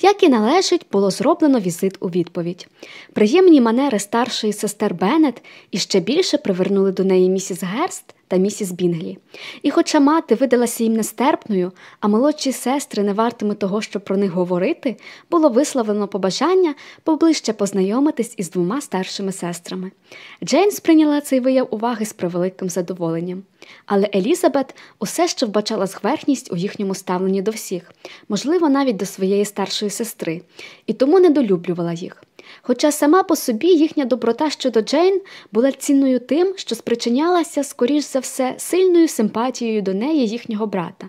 Як і належить, було зроблено візит у відповідь. Приємні манери старшої сестри Беннет іще більше привернули до неї місіс Герст та місіс Бінглі. І хоча мати видалася їм нестерпною, а молодші сестри не вартими того, щоб про них говорити, було висловлено побажання поближче познайомитись із двома старшими сестрами. Джейн сприйняла цей вияв уваги з превеликим задоволенням. Але Елізабет усе ще вбачала зверхність у їхньому ставленні до всіх, можливо, навіть до своєї старшої сестри, і тому недолюблювала їх. Хоча сама по собі їхня доброта щодо Джейн була цінною тим, що спричинялася, скоріш за все, сильною симпатією до неї їхнього брата.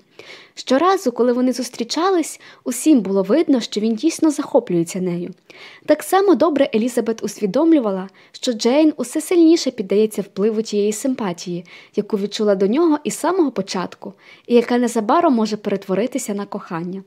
Щоразу, коли вони зустрічались, усім було видно, що він дійсно захоплюється нею. Так само добре Елізабет усвідомлювала, що Джейн усе сильніше піддається впливу тієї симпатії, яку відчула до нього із самого початку, і яка незабаром може перетворитися на кохання.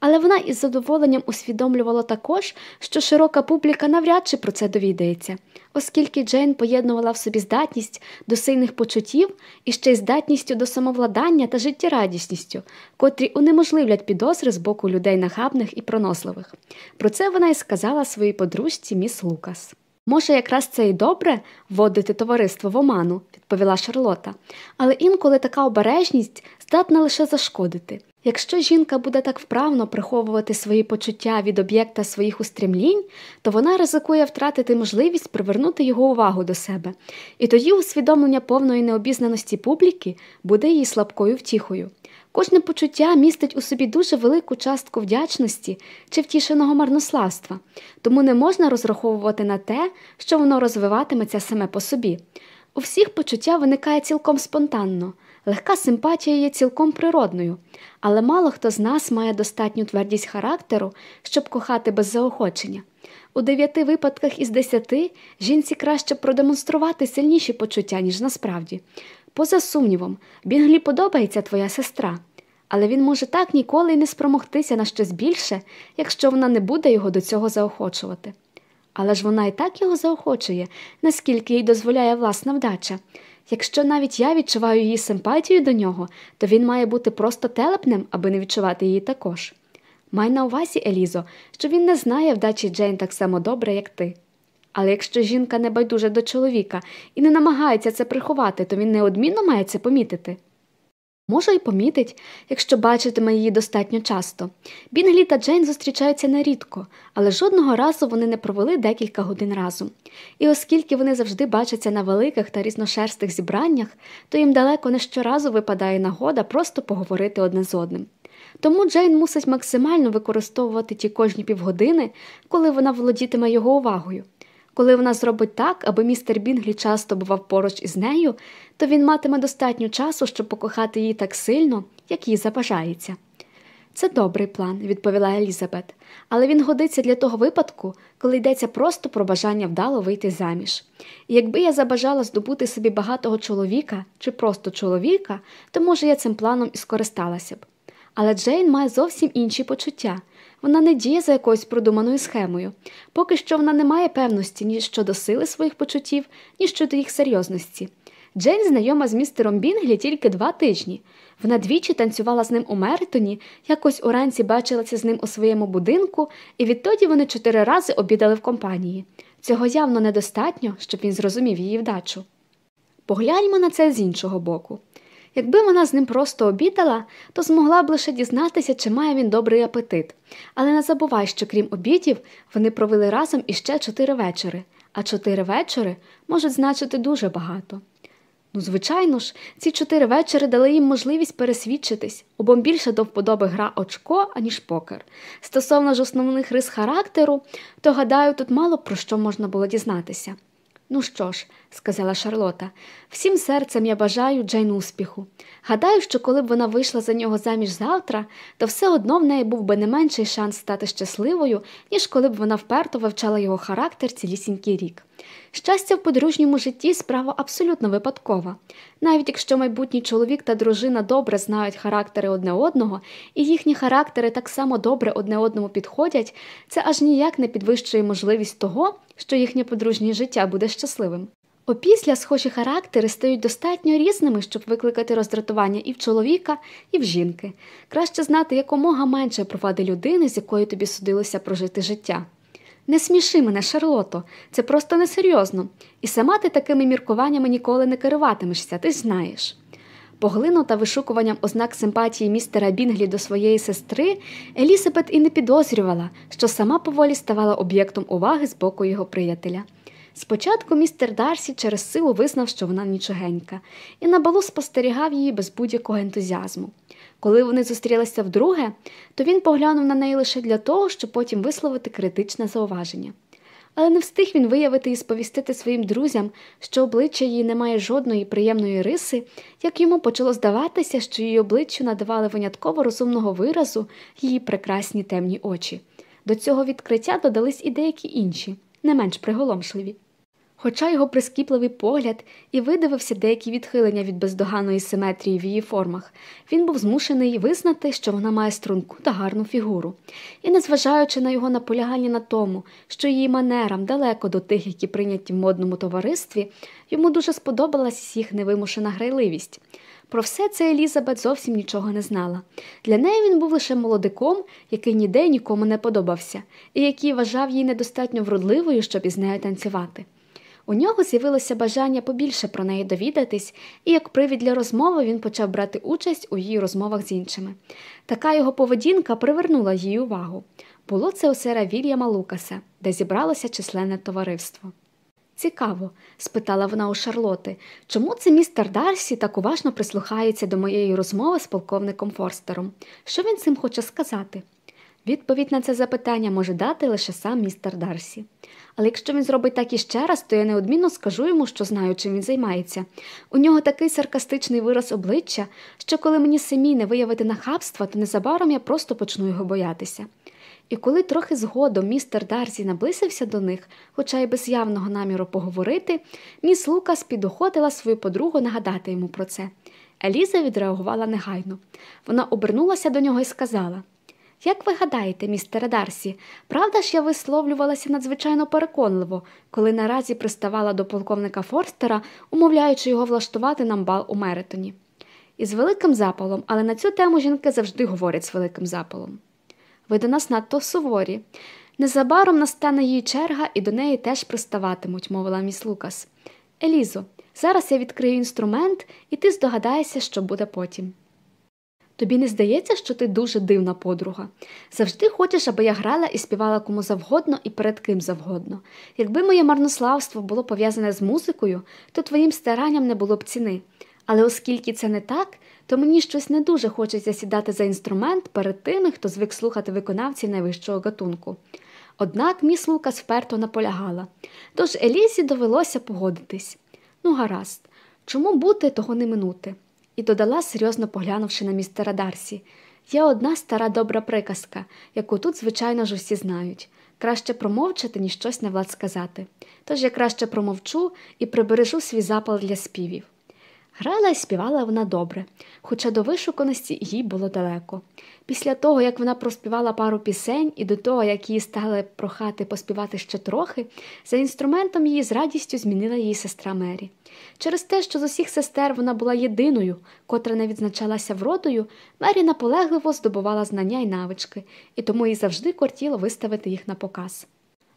Але вона із задоволенням усвідомлювала також, що широка публіка навряд чи про це довідається, оскільки Джейн поєднувала в собі здатність до сильних почуттів і ще й здатністю до самовладання та життєрадісністю, котрі унеможливлять підозри з боку людей нахабних і проносливих. Про це вона й сказала своїй подружці міс Лукас. Може, якраз це і добре вводити товариство в оману, відповіла Шарлота, але інколи така обережність здатна лише зашкодити. Якщо жінка буде так вправно приховувати свої почуття від об'єкта своїх устремлінь, то вона ризикує втратити можливість привернути його увагу до себе, і тоді усвідомлення повної необізнаності публіки буде її слабкою втіхою. Кожне почуття містить у собі дуже велику частку вдячності чи втішеного марнославства, тому не можна розраховувати на те, що воно розвиватиметься саме по собі. У всіх почуття виникає цілком спонтанно. Легка симпатія є цілком природною, але мало хто з нас має достатню твердість характеру, щоб кохати без заохочення. У дев'яти випадках із десяти жінці краще продемонструвати сильніші почуття, ніж насправді. Поза сумнівом, Бінглі подобається твоя сестра, але він може так ніколи й не спромогтися на щось більше, якщо вона не буде його до цього заохочувати. Але ж вона і так його заохочує, наскільки їй дозволяє власна вдача. Якщо навіть я відчуваю її симпатію до нього, то він має бути просто телепнем, аби не відчувати її також. Май на увазі, Елізо, що він не знає вдачі Джейн так само добре, як ти. Але якщо жінка не байдуже до чоловіка і не намагається це приховати, то він неодмінно має це помітити. Може, й помітить, якщо бачитиме її достатньо часто. Бінглі та Джейн зустрічаються нерідко, але жодного разу вони не провели декілька годин разом. І оскільки вони завжди бачаться на великих та різношерстих зібраннях, то їм далеко не щоразу випадає нагода просто поговорити одне з одним. Тому Джейн мусить максимально використовувати ті кожні півгодини, коли вона володітиме його увагою. Коли вона зробить так, аби містер Бінглі часто бував поруч із нею, то він матиме достатньо часу, щоб покохати її так сильно, як їй забажається. Це добрий план, відповіла Елізабет, але він годиться для того випадку, коли йдеться просто про бажання вдало вийти заміж. І якби я забажала здобути собі багатого чоловіка чи просто чоловіка, то, може, я цим планом і скористалася б. Але Джейн має зовсім інші почуття. Вона не діє за якоюсь продуманою схемою. Поки що вона не має певності ні щодо сили своїх почуттів, ні щодо їх серйозності. Джейн знайома з містером Бінглі тільки два тижні. Вона двічі танцювала з ним у Мертоні, якось уранці бачилася з ним у своєму будинку, і відтоді вони чотири рази обідали в компанії. Цього явно недостатньо, щоб він зрозумів її вдачу. Погляньмо на це з іншого боку. Якби вона з ним просто обідала, то змогла б лише дізнатися, чи має він добрий апетит. Але не забувай, що крім обідів, вони провели разом іще чотири вечори, а чотири вечори можуть значити дуже багато. Ну, звичайно ж, ці чотири вечори дали їм можливість пересвідчитись, обом більше до вподоби гра очко, аніж покер. Стосовно ж основних рис характеру, то гадаю, тут мало про що можна було дізнатися. Ну що ж, сказала Шарлота, всім серцем я бажаю Джейн успіху. Гадаю, що коли б вона вийшла за нього заміж завтра, то все одно в неї був би не менший шанс стати щасливою, ніж коли б вона вперто вивчала його характер цілісінький рік. Щастя в подружньому житті справа абсолютно випадкова. Навіть якщо майбутній чоловік та дружина добре знають характери одне одного, і їхні характери так само добре одне одному підходять, це аж ніяк не підвищує можливість того, що їхнє подружнє життя буде щасливим. Опісля схожі характери стають достатньо різними, щоб викликати роздратування і в чоловіка, і в жінки. Краще знати якомога менше про вади людини, з якою тобі судилося прожити життя. Не сміши мене, Шарлото, це просто несерйозно, і сама ти такими міркуваннями ніколи не керуватимешся, ти знаєш. Поглинута вишукуванням ознак симпатії містера Бінглі до своєї сестри, Елісабет і не підозрювала, що сама поволі ставала об'єктом уваги з боку його приятеля. Спочатку містер Дарсі через силу визнав, що вона нічогенька, і на балу спостерігав її без будь-якого ентузіазму. Коли вони зустрілися вдруге, то він поглянув на неї лише для того, щоб потім висловити критичне зауваження. Але не встиг він виявити і сповістити своїм друзям, що обличчя її не має жодної приємної риси, як йому почало здаватися, що її обличчю надавали винятково розумного виразу її прекрасні темні очі. До цього відкриття додались і деякі інші, не менш приголомшливі. Хоча його прискіпливий погляд і видивився деякі відхилення від бездоганної симетрії в її формах, він був змушений визнати, що вона має струнку та гарну фігуру, і, незважаючи на його наполягання на тому, що її манерам далеко до тих, які прийняті в модному товаристві, йому дуже сподобалась їх невимушена грайливість. Про все це Елізабет зовсім нічого не знала. Для неї він був лише молодиком, який ніде нікому не подобався, і який вважав її недостатньо вродливою, щоб із нею танцювати. У нього з'явилося бажання побільше про неї довідатись, і як привід для розмови він почав брати участь у її розмовах з іншими. Така його поведінка привернула її увагу. Було це у сера Вільяма Лукаса, де зібралося численне товариство. Цікаво, спитала вона у Шарлоти, чому це містер Дарсі так уважно прислухається до моєї розмови з полковником Форстером? Що він цим хоче сказати? Відповідь на це запитання може дати лише сам містер Дарсі. Але якщо він зробить так іще раз, то я неодмінно скажу йому, що знаю, чим він займається. У нього такий саркастичний вираз обличчя, що коли мені самі не виявити нахабства, то незабаром я просто почну його боятися. І коли трохи згодом містер Дарсі наблизився до них, хоча й без явного наміру поговорити, міс Лукас підохотила свою подругу нагадати йому про це. Еліза відреагувала негайно. Вона обернулася до нього і сказала як ви гадаєте, містере Дарсі, правда ж я висловлювалася надзвичайно переконливо, коли наразі приставала до полковника Форстера, умовляючи його влаштувати нам бал у Меритоні? Із великим запалом, але на цю тему жінки завжди говорять з великим запалом. Ви до нас надто суворі. Незабаром настане її черга і до неї теж приставатимуть, мовила міс Лукас. Елізо, зараз я відкрию інструмент, і ти здогадаєшся, що буде потім. Тобі не здається, що ти дуже дивна подруга. Завжди хочеш, аби я грала і співала кому завгодно і перед ким завгодно. Якби моє марнославство було пов'язане з музикою, то твоїм старанням не було б ціни. Але оскільки це не так, то мені щось не дуже хочеться сідати за інструмент перед тими, хто звик слухати виконавців найвищого гатунку. Однак міс Лукас вперто наполягала, тож Елізі довелося погодитись. Ну, гаразд, чому бути того не минути? І додала, серйозно поглянувши на містера Дарсі. Є одна стара добра приказка, яку тут, звичайно ж, усі знають краще промовчати, ніж щось не влад сказати. Тож я краще промовчу і прибережу свій запал для співів. Грала і співала вона добре, хоча до вишуканості їй було далеко. Після того, як вона проспівала пару пісень, і до того, як її стали прохати поспівати ще трохи, за інструментом її з радістю змінила її сестра Мері. Через те, що з усіх сестер вона була єдиною, котра не відзначалася вродою, Мері наполегливо здобувала знання й навички, і тому їй завжди кортіло виставити їх на показ.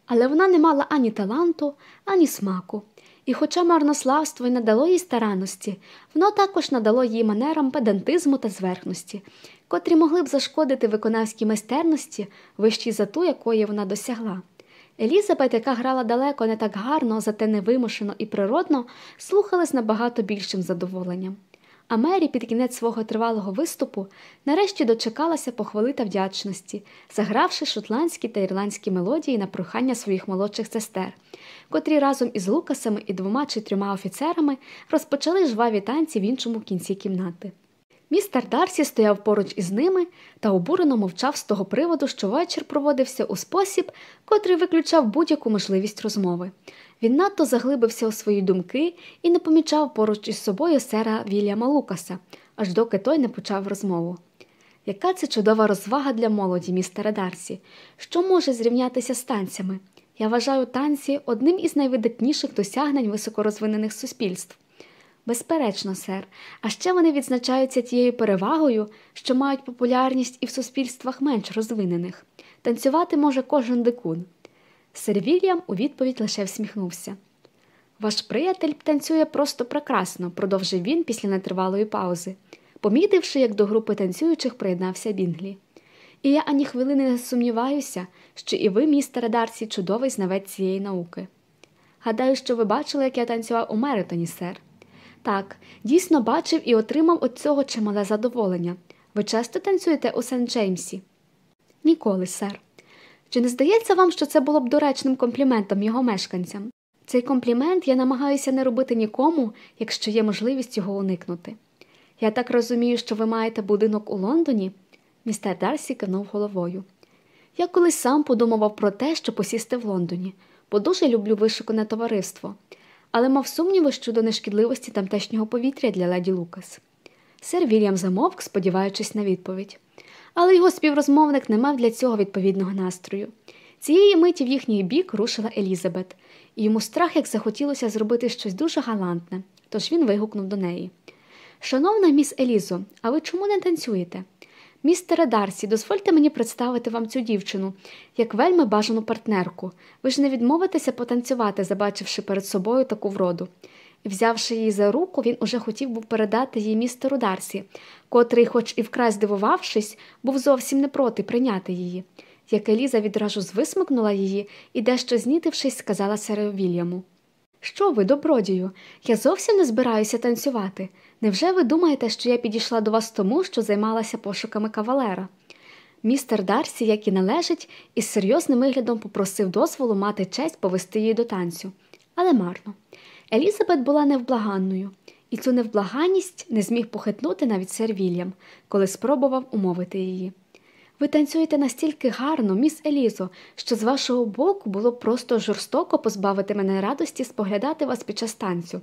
Але вона не мала ані таланту, ані смаку. І, хоча марнославство й надало їй старанності, воно також надало їй манерам педантизму та зверхності, котрі могли б зашкодити виконавській майстерності вищій за ту, якої вона досягла. Елізабет, яка грала далеко не так гарно, зате невимушено і природно, слухалась набагато більшим задоволенням. А Мері під кінець свого тривалого виступу нарешті дочекалася похвали та вдячності, загравши шотландські та ірландські мелодії на прохання своїх молодших сестер, котрі разом із Лукасами і двома чи трьома офіцерами розпочали жваві танці в іншому кінці кімнати. Містер Дарсі стояв поруч із ними та обурено мовчав з того приводу, що вечір проводився у спосіб, котрий виключав будь-яку можливість розмови. Він надто заглибився у свої думки і не помічав поруч із собою сера Вільяма Лукаса, аж доки той не почав розмову. Яка це чудова розвага для молоді, містере Дарсі, що може зрівнятися з танцями? Я вважаю танці одним із найвидатніших досягнень високорозвинених суспільств. Безперечно, сер, а ще вони відзначаються тією перевагою, що мають популярність і в суспільствах менш розвинених. Танцювати може кожен дикун. Сер Вільям у відповідь лише всміхнувся. Ваш приятель танцює просто прекрасно, продовжив він після нетривалої паузи, помітивши, як до групи танцюючих приєднався Бінглі. І я ані хвилини не сумніваюся, що і ви, містере Дарсі, чудовий знавець цієї науки. Гадаю, що ви бачили, як я танцював у Меритоні, сер. Так, дійсно бачив і отримав від цього чимале задоволення. Ви часто танцюєте у Сент Джеймсі? Ніколи, сер. Чи не здається вам, що це було б доречним компліментом його мешканцям? Цей комплімент я намагаюся не робити нікому, якщо є можливість його уникнути. Я так розумію, що ви маєте будинок у Лондоні? Містер Дарсі кивнув головою. Я колись сам подумував про те, що посісти в Лондоні, бо дуже люблю вишукане товариство, але мав сумніви щодо нешкідливості тамтешнього повітря для леді Лукас. Сер Вільям замовк, сподіваючись на відповідь. Але його співрозмовник не мав для цього відповідного настрою. Цієї миті в їхній бік рушила Елізабет, і йому страх як захотілося зробити щось дуже галантне, тож він вигукнув до неї. Шановна міс Елізо, а ви чому не танцюєте? Містере Дарсі, дозвольте мені представити вам цю дівчину, як вельми бажану партнерку. Ви ж не відмовитеся потанцювати, забачивши перед собою таку вроду. І, взявши її за руку, він уже хотів був передати їй містеру Дарсі, котрий, хоч і вкрай здивувавшись, був зовсім не проти прийняти її. Як Еліза відразу звисмикнула її і, дещо знітившись, сказала Серею Вільяму. Що ви, добродію, я зовсім не збираюся танцювати. Невже ви думаєте, що я підійшла до вас тому, що займалася пошуками кавалера? Містер Дарсі, як і належить, із серйозним виглядом попросив дозволу мати честь повести її до танцю, але марно. Елізабет була невблаганною, і цю невблаганність не зміг похитнути навіть сер Вільям, коли спробував умовити її. Ви танцюєте настільки гарно, міс Елізо, що з вашого боку було просто жорстоко позбавити мене радості споглядати вас під час танцю.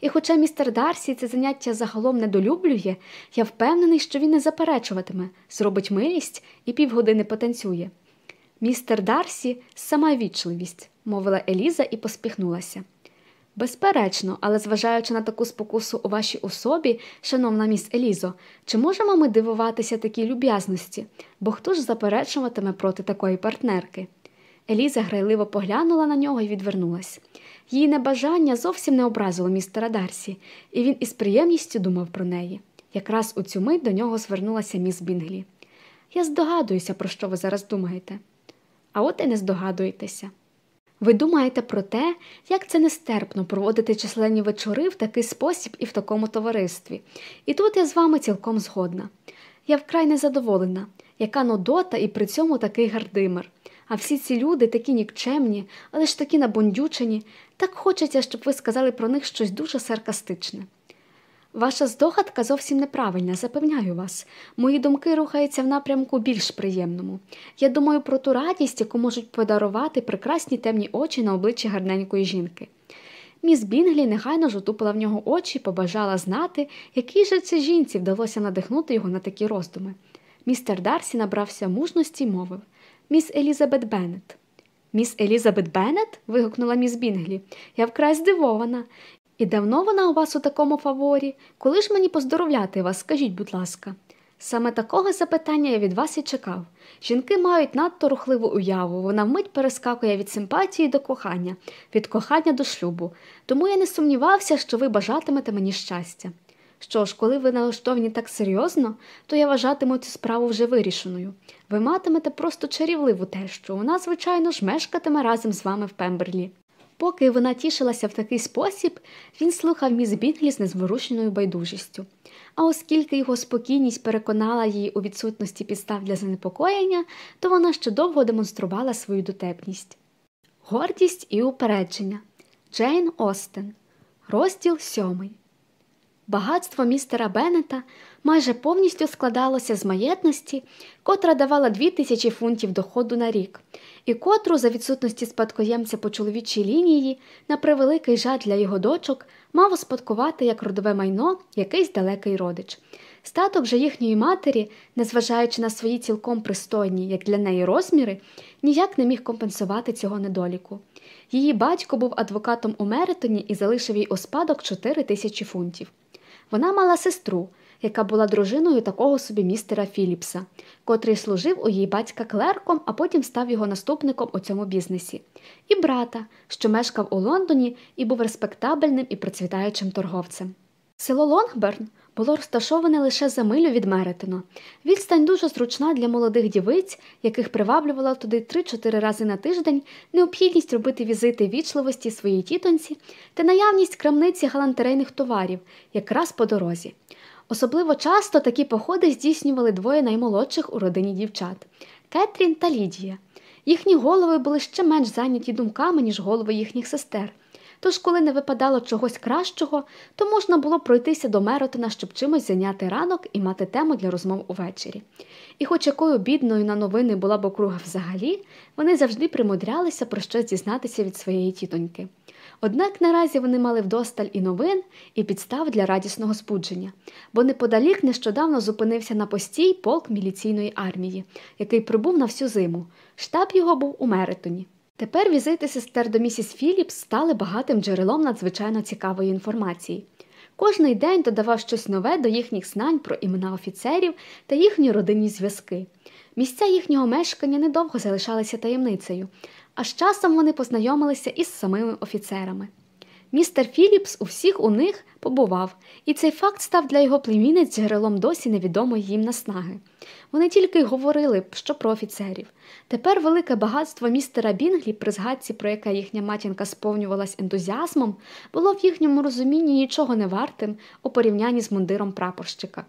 І хоча містер Дарсі це заняття загалом недолюблює, я впевнений, що він не заперечуватиме, зробить милість і півгодини потанцює. Містер Дарсі сама вічливість, мовила Еліза і поспіхнулася. Безперечно, але зважаючи на таку спокусу у вашій особі, шановна міс Елізо, чи можемо ми дивуватися такій люб'язності, бо хто ж заперечуватиме проти такої партнерки? Еліза грайливо поглянула на нього і відвернулась. Її небажання зовсім не образило містера Дарсі, і він із приємністю думав про неї. Якраз у цю мить до нього звернулася міс Бінглі. Я здогадуюся, про що ви зараз думаєте. А от і не здогадуєтеся. Ви думаєте про те, як це нестерпно проводити численні вечори в такий спосіб і в такому товаристві. І тут я з вами цілком згодна. Я вкрай незадоволена, яка нодота і при цьому такий гардимер. А всі ці люди такі нікчемні, але ж такі набундючені, так хочеться, щоб ви сказали про них щось дуже саркастичне. Ваша здогадка зовсім неправильна, запевняю вас. Мої думки рухаються в напрямку більш приємному. Я думаю про ту радість, яку можуть подарувати прекрасні темні очі на обличчі гарненької жінки. Міс Бінглі негайно ж утупила в нього очі і побажала знати, якій же це жінці вдалося надихнути його на такі роздуми. Містер Дарсі набрався мужності й мовив Міс Елізабет Беннет. Міс Елізабет Беннет? вигукнула міс Бінглі. Я вкрай здивована. І давно вона у вас у такому фаворі? Коли ж мені поздоровляти вас, скажіть, будь ласка. Саме такого запитання я від вас і чекав. Жінки мають надто рухливу уяву, вона вмить перескакує від симпатії до кохання, від кохання до шлюбу, тому я не сумнівався, що ви бажатимете мені щастя. Що ж, коли ви налаштовані так серйозно, то я вважатиму цю справу вже вирішеною. Ви матимете просто чарівливу тещу, вона, звичайно ж, мешкатиме разом з вами в Пемберлі. Поки вона тішилася в такий спосіб, він слухав міс Бітлі з незворушеною байдужістю. А оскільки його спокійність переконала її у відсутності підстав для занепокоєння, то вона ще довго демонструвала свою дотепність. Гордість і упередження Джейн Остен. Розділ сьомий. Багатство містера Беннета майже повністю складалося з маєтності, котра давала дві тисячі фунтів доходу на рік, і котру, за відсутності спадкоємця по чоловічій лінії, на превеликий жаль для його дочок, мав успадкувати як родове майно якийсь далекий родич. Статок же їхньої матері, незважаючи на свої цілком пристойні, як для неї розміри, ніяк не міг компенсувати цього недоліку. Її батько був адвокатом у Меритоні і залишив їй у спадок 4 тисячі фунтів. Вона мала сестру, яка була дружиною такого собі містера Філіпса, котрий служив у її батька клерком, а потім став його наступником у цьому бізнесі, і брата, що мешкав у Лондоні і був респектабельним і процвітаючим торговцем. Село Лонгберн було розташоване лише за милю від Меретона. Відстань дуже зручна для молодих дівиць, яких приваблювала туди 3-4 рази на тиждень необхідність робити візити вічливості своїй тітоньці та наявність крамниці галантерейних товарів якраз по дорозі. Особливо часто такі походи здійснювали двоє наймолодших у родині дівчат Кетрін та Лідія. Їхні голови були ще менш зайняті думками, ніж голови їхніх сестер. Тож, коли не випадало чогось кращого, то можна було пройтися до Меротона, щоб чимось зайняти ранок і мати тему для розмов увечері. І, хоч якою бідною на новини була б округа взагалі, вони завжди примудрялися про щось дізнатися від своєї тітоньки. Однак наразі вони мали вдосталь і новин, і підстав для радісного спудження, бо неподалік нещодавно зупинився на постій полк міліційної армії, який прибув на всю зиму. Штаб його був у Меритоні. Тепер візити сестер до місіс Філіпс стали багатим джерелом надзвичайно цікавої інформації. Кожний день додавав щось нове до їхніх знань про імена офіцерів та їхні родинні зв'язки. Місця їхнього мешкання недовго залишалися таємницею, а з часом вони познайомилися із самими офіцерами. Містер Філіпс у всіх у них побував, і цей факт став для його племінниць джерелом досі невідомої їм наснаги. Вони тільки й говорили, що про офіцерів. Тепер велике багатство містера Бінглі, при згадці, про яке їхня матінка сповнювалась ентузіазмом, було в їхньому розумінні нічого не вартим у порівнянні з мундиром прапорщика.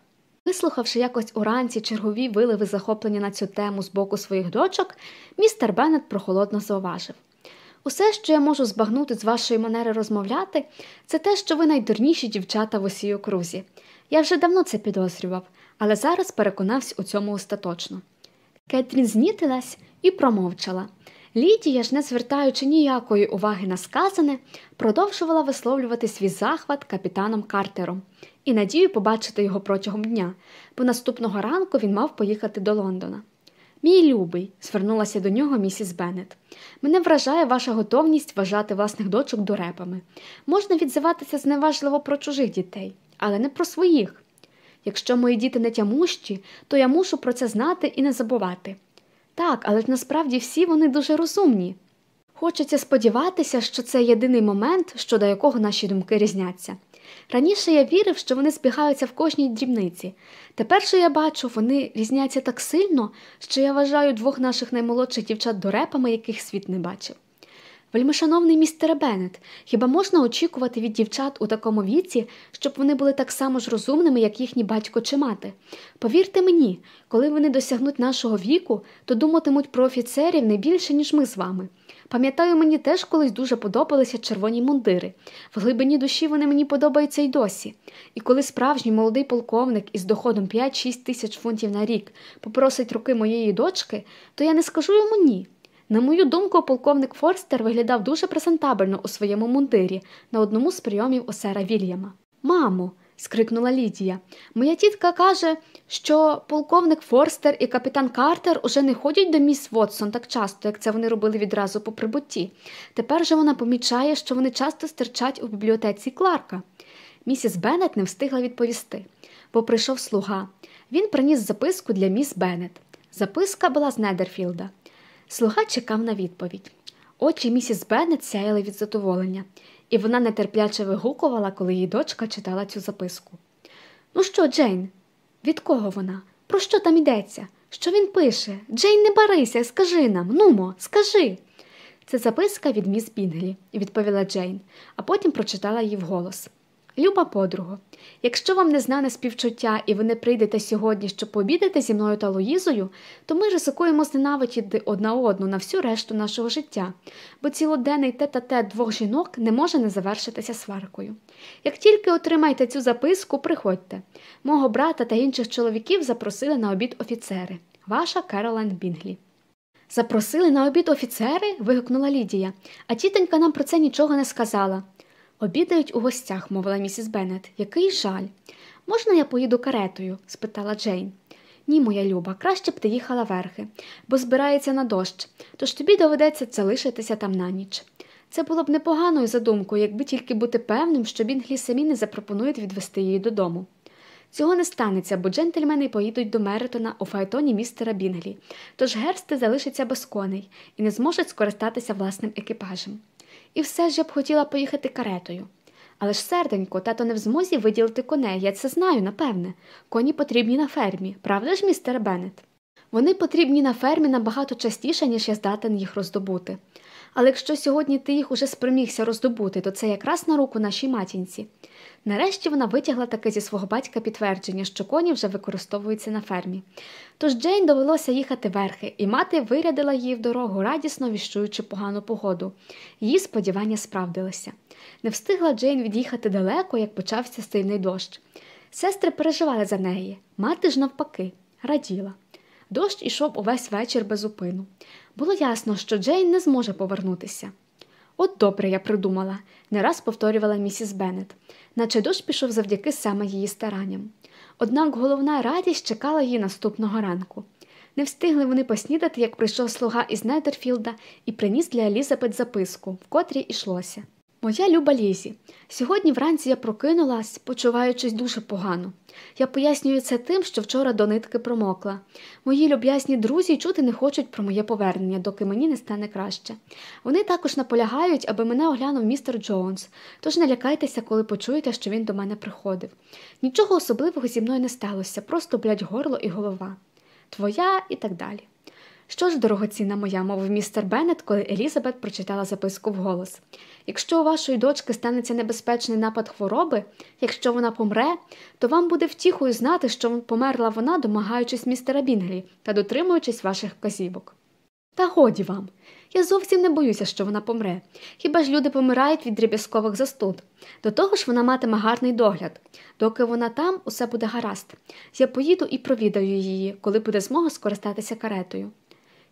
Вислухавши якось уранці чергові виливи захоплення на цю тему з боку своїх дочок, містер Беннет прохолодно зауважив. Усе, що я можу збагнути з вашої манери розмовляти, це те, що ви найдурніші дівчата в усій окрузі. Я вже давно це підозрював, але зараз переконався у цьому остаточно. Кетрін знітилась і промовчала. Лідія ж, не звертаючи ніякої уваги на сказане, продовжувала висловлювати свій захват капітаном Картером і надію побачити його протягом дня, бо наступного ранку він мав поїхати до Лондона. Мій любий, звернулася до нього місіс Беннет, мене вражає ваша готовність вважати власних дочок дурепами. Можна відзиватися зневажливо про чужих дітей, але не про своїх. Якщо мої діти не тямущі, то я мушу про це знати і не забувати. Так, але ж насправді всі вони дуже розумні. Хочеться сподіватися, що це єдиний момент, щодо якого наші думки різняться. Раніше я вірив, що вони збігаються в кожній дрібниці. Тепер що я бачу, вони різняться так сильно, що я вважаю двох наших наймолодших дівчат дурепами, яких світ не бачив. Вельмишановний містере Беннет, хіба можна очікувати від дівчат у такому віці, щоб вони були так само ж розумними, як їхні батько чи мати? Повірте мені, коли вони досягнуть нашого віку, то думатимуть про офіцерів не більше, ніж ми з вами. Пам'ятаю, мені теж колись дуже подобалися червоні мундири. В глибині душі вони мені подобаються й досі. І коли справжній молодий полковник із доходом 5-6 тисяч фунтів на рік попросить руки моєї дочки, то я не скажу йому ні. На мою думку, полковник Форстер виглядав дуже презентабельно у своєму мундирі на одному з прийомів у сера Вільяма. Мамо, скрикнула Лідія, моя тітка каже, що полковник Форстер і капітан Картер уже не ходять до міс Вотсон так часто, як це вони робили відразу по прибутті. Тепер же вона помічає, що вони часто стирчать у бібліотеці Кларка. Місіс Беннет не встигла відповісти, бо прийшов слуга. Він приніс записку для міс Беннет. Записка була з Недерфілда. Слуга чекав на відповідь. Очі місіс Беннет сяяли від задоволення, і вона нетерпляче вигукувала, коли її дочка читала цю записку. Ну що, Джейн? Від кого вона? Про що там йдеться? Що він пише? Джейн, не барися, скажи нам, нумо, скажи. Це записка від міс Бінглі, відповіла Джейн, а потім прочитала її вголос. Люба подруго, якщо вам не знане співчуття і ви не прийдете сьогодні, щоб пообідати зі мною та Луїзою, то ми ризикуємо зненавидіти одна одну на всю решту нашого життя, бо цілоденний тет-а-тет двох жінок не може не завершитися сваркою. Як тільки отримаєте цю записку, приходьте. Мого брата та інших чоловіків запросили на обід офіцери. Ваша Керолайн Бінглі. Запросили на обід офіцери? вигукнула Лідія, а тітонька нам про це нічого не сказала. Обідають у гостях, мовила місіс Беннет. Який жаль. Можна я поїду каретою? спитала Джейн. Ні, моя люба, краще б ти їхала верхи, бо збирається на дощ, тож тобі доведеться залишитися там на ніч. Це було б непоганою задумкою, якби тільки бути певним, що Бінглі самі не запропонують відвести її додому. Цього не станеться, бо джентльмени поїдуть до Меритона у фаетоні містера Бінглі, тож герсти залишаться без коней і не зможуть скористатися власним екіпажем. І все ж я б хотіла поїхати каретою. Але ж, серденько, тато не в змозі виділити коней, я це знаю, напевне. Коні потрібні на фермі, правда ж, містер Беннет? Вони потрібні на фермі набагато частіше, ніж я здатен їх роздобути. Але якщо сьогодні ти їх уже спромігся роздобути, то це якраз на руку нашій матінці. Нарешті вона витягла таки зі свого батька підтвердження, що коні вже використовуються на фермі. Тож Джейн довелося їхати верхи, і мати вирядила її в дорогу, радісно віщуючи погану погоду. Її сподівання справдилися. Не встигла Джейн від'їхати далеко, як почався сильний дощ. Сестри переживали за неї, мати ж навпаки, раділа. Дощ ішов увесь вечір без упину. Було ясно, що Джейн не зможе повернутися. От добре я придумала, не раз повторювала місіс Беннет, наче дощ пішов завдяки саме її старанням. Однак головна радість чекала її наступного ранку. Не встигли вони поснідати, як прийшов слуга із Недерфілда і приніс для Елізабет записку, в котрій ішлося. Моя люба Лізі, сьогодні вранці я прокинулась, почуваючись дуже погано. Я пояснюю це тим, що вчора до нитки промокла. Мої люб'язні друзі чути не хочуть про моє повернення, доки мені не стане краще. Вони також наполягають, аби мене оглянув містер Джонс, тож не лякайтеся, коли почуєте, що він до мене приходив. Нічого особливого зі мною не сталося, просто блять горло і голова. Твоя і так далі. Що ж, дорогоцінна моя, мовив містер Беннет, коли Елізабет прочитала записку вголос. Якщо у вашої дочки станеться небезпечний напад хвороби, якщо вона помре, то вам буде втіхою знати, що померла вона, домагаючись містера Бінглі та дотримуючись ваших вказівок. Та годі вам. Я зовсім не боюся, що вона помре. Хіба ж люди помирають від дріб'язкових застуд? До того ж вона матиме гарний догляд. Доки вона там, усе буде гаразд. Я поїду і провідаю її, коли буде змога скористатися каретою.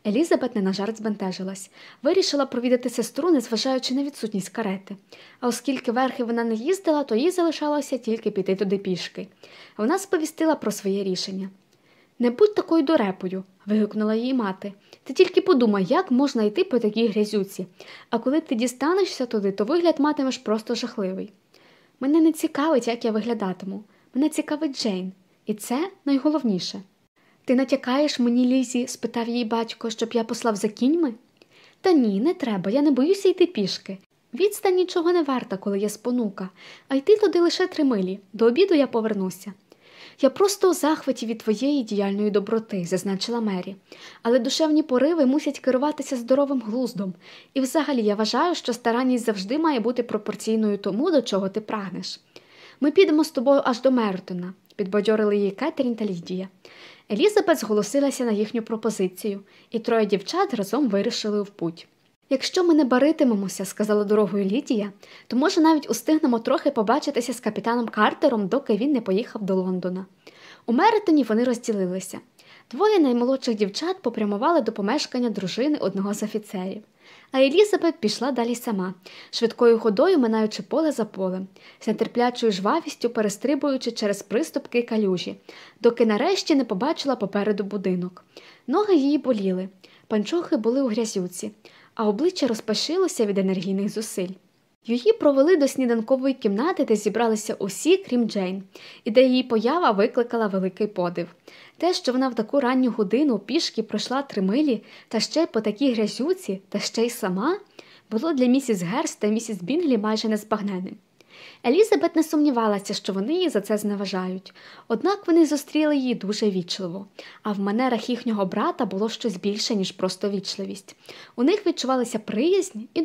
Елізабет не на жарт збентежилась, вирішила провідати сестру, незважаючи на відсутність карети. А оскільки верхи вона не їздила, то їй залишалося тільки піти туди пішки. Вона сповістила про своє рішення. Не будь такою дурепою, вигукнула її мати. Ти тільки подумай, як можна йти по такій грязюці, а коли ти дістанешся туди, то вигляд матимеш просто жахливий. Мене не цікавить, як я виглядатиму. Мене цікавить Джейн, і це найголовніше. Ти натякаєш мені, Лізі? спитав її батько, щоб я послав за кіньми? Та ні, не треба, я не боюся йти пішки. Відстань нічого не варта, коли є спонука, а йти туди лише три милі. До обіду я повернуся. Я просто у захваті від твоєї діяльної доброти, зазначила Мері. Але душевні пориви мусять керуватися здоровим глуздом. І взагалі я вважаю, що старанність завжди має бути пропорційною тому, до чого ти прагнеш. Ми підемо з тобою аж до Мертона, підбадьорили її Кетерін та Лідія. Елізабет зголосилася на їхню пропозицію, і троє дівчат разом вирішили в путь. Якщо ми не баритимемося, сказала дорогою Лідія, то може навіть устигнемо трохи побачитися з капітаном Картером, доки він не поїхав до Лондона. У Меритоні вони розділилися. Двоє наймолодших дівчат попрямували до помешкання дружини одного з офіцерів. А Елізабет пішла далі сама, швидкою ходою минаючи поле за полем, з нетерплячою жвавістю перестрибуючи через приступки калюжі, доки нарешті не побачила попереду будинок. Ноги її боліли, панчохи були у грязюці, а обличчя розпашилося від енергійних зусиль. Її провели до сніданкової кімнати, де зібралися усі, крім Джейн, і де її поява викликала великий подив. Те, що вона в таку ранню годину пішки пройшла три милі, та ще й по такій грязюці, та ще й сама, було для місіс Герс та місіс Бінглі майже незбагненним. Елізабет не сумнівалася, що вони її за це зневажають, однак вони зустріли її дуже вічливо, а в манерах їхнього брата було щось більше, ніж просто вічливість. У них відчувалася приязнь і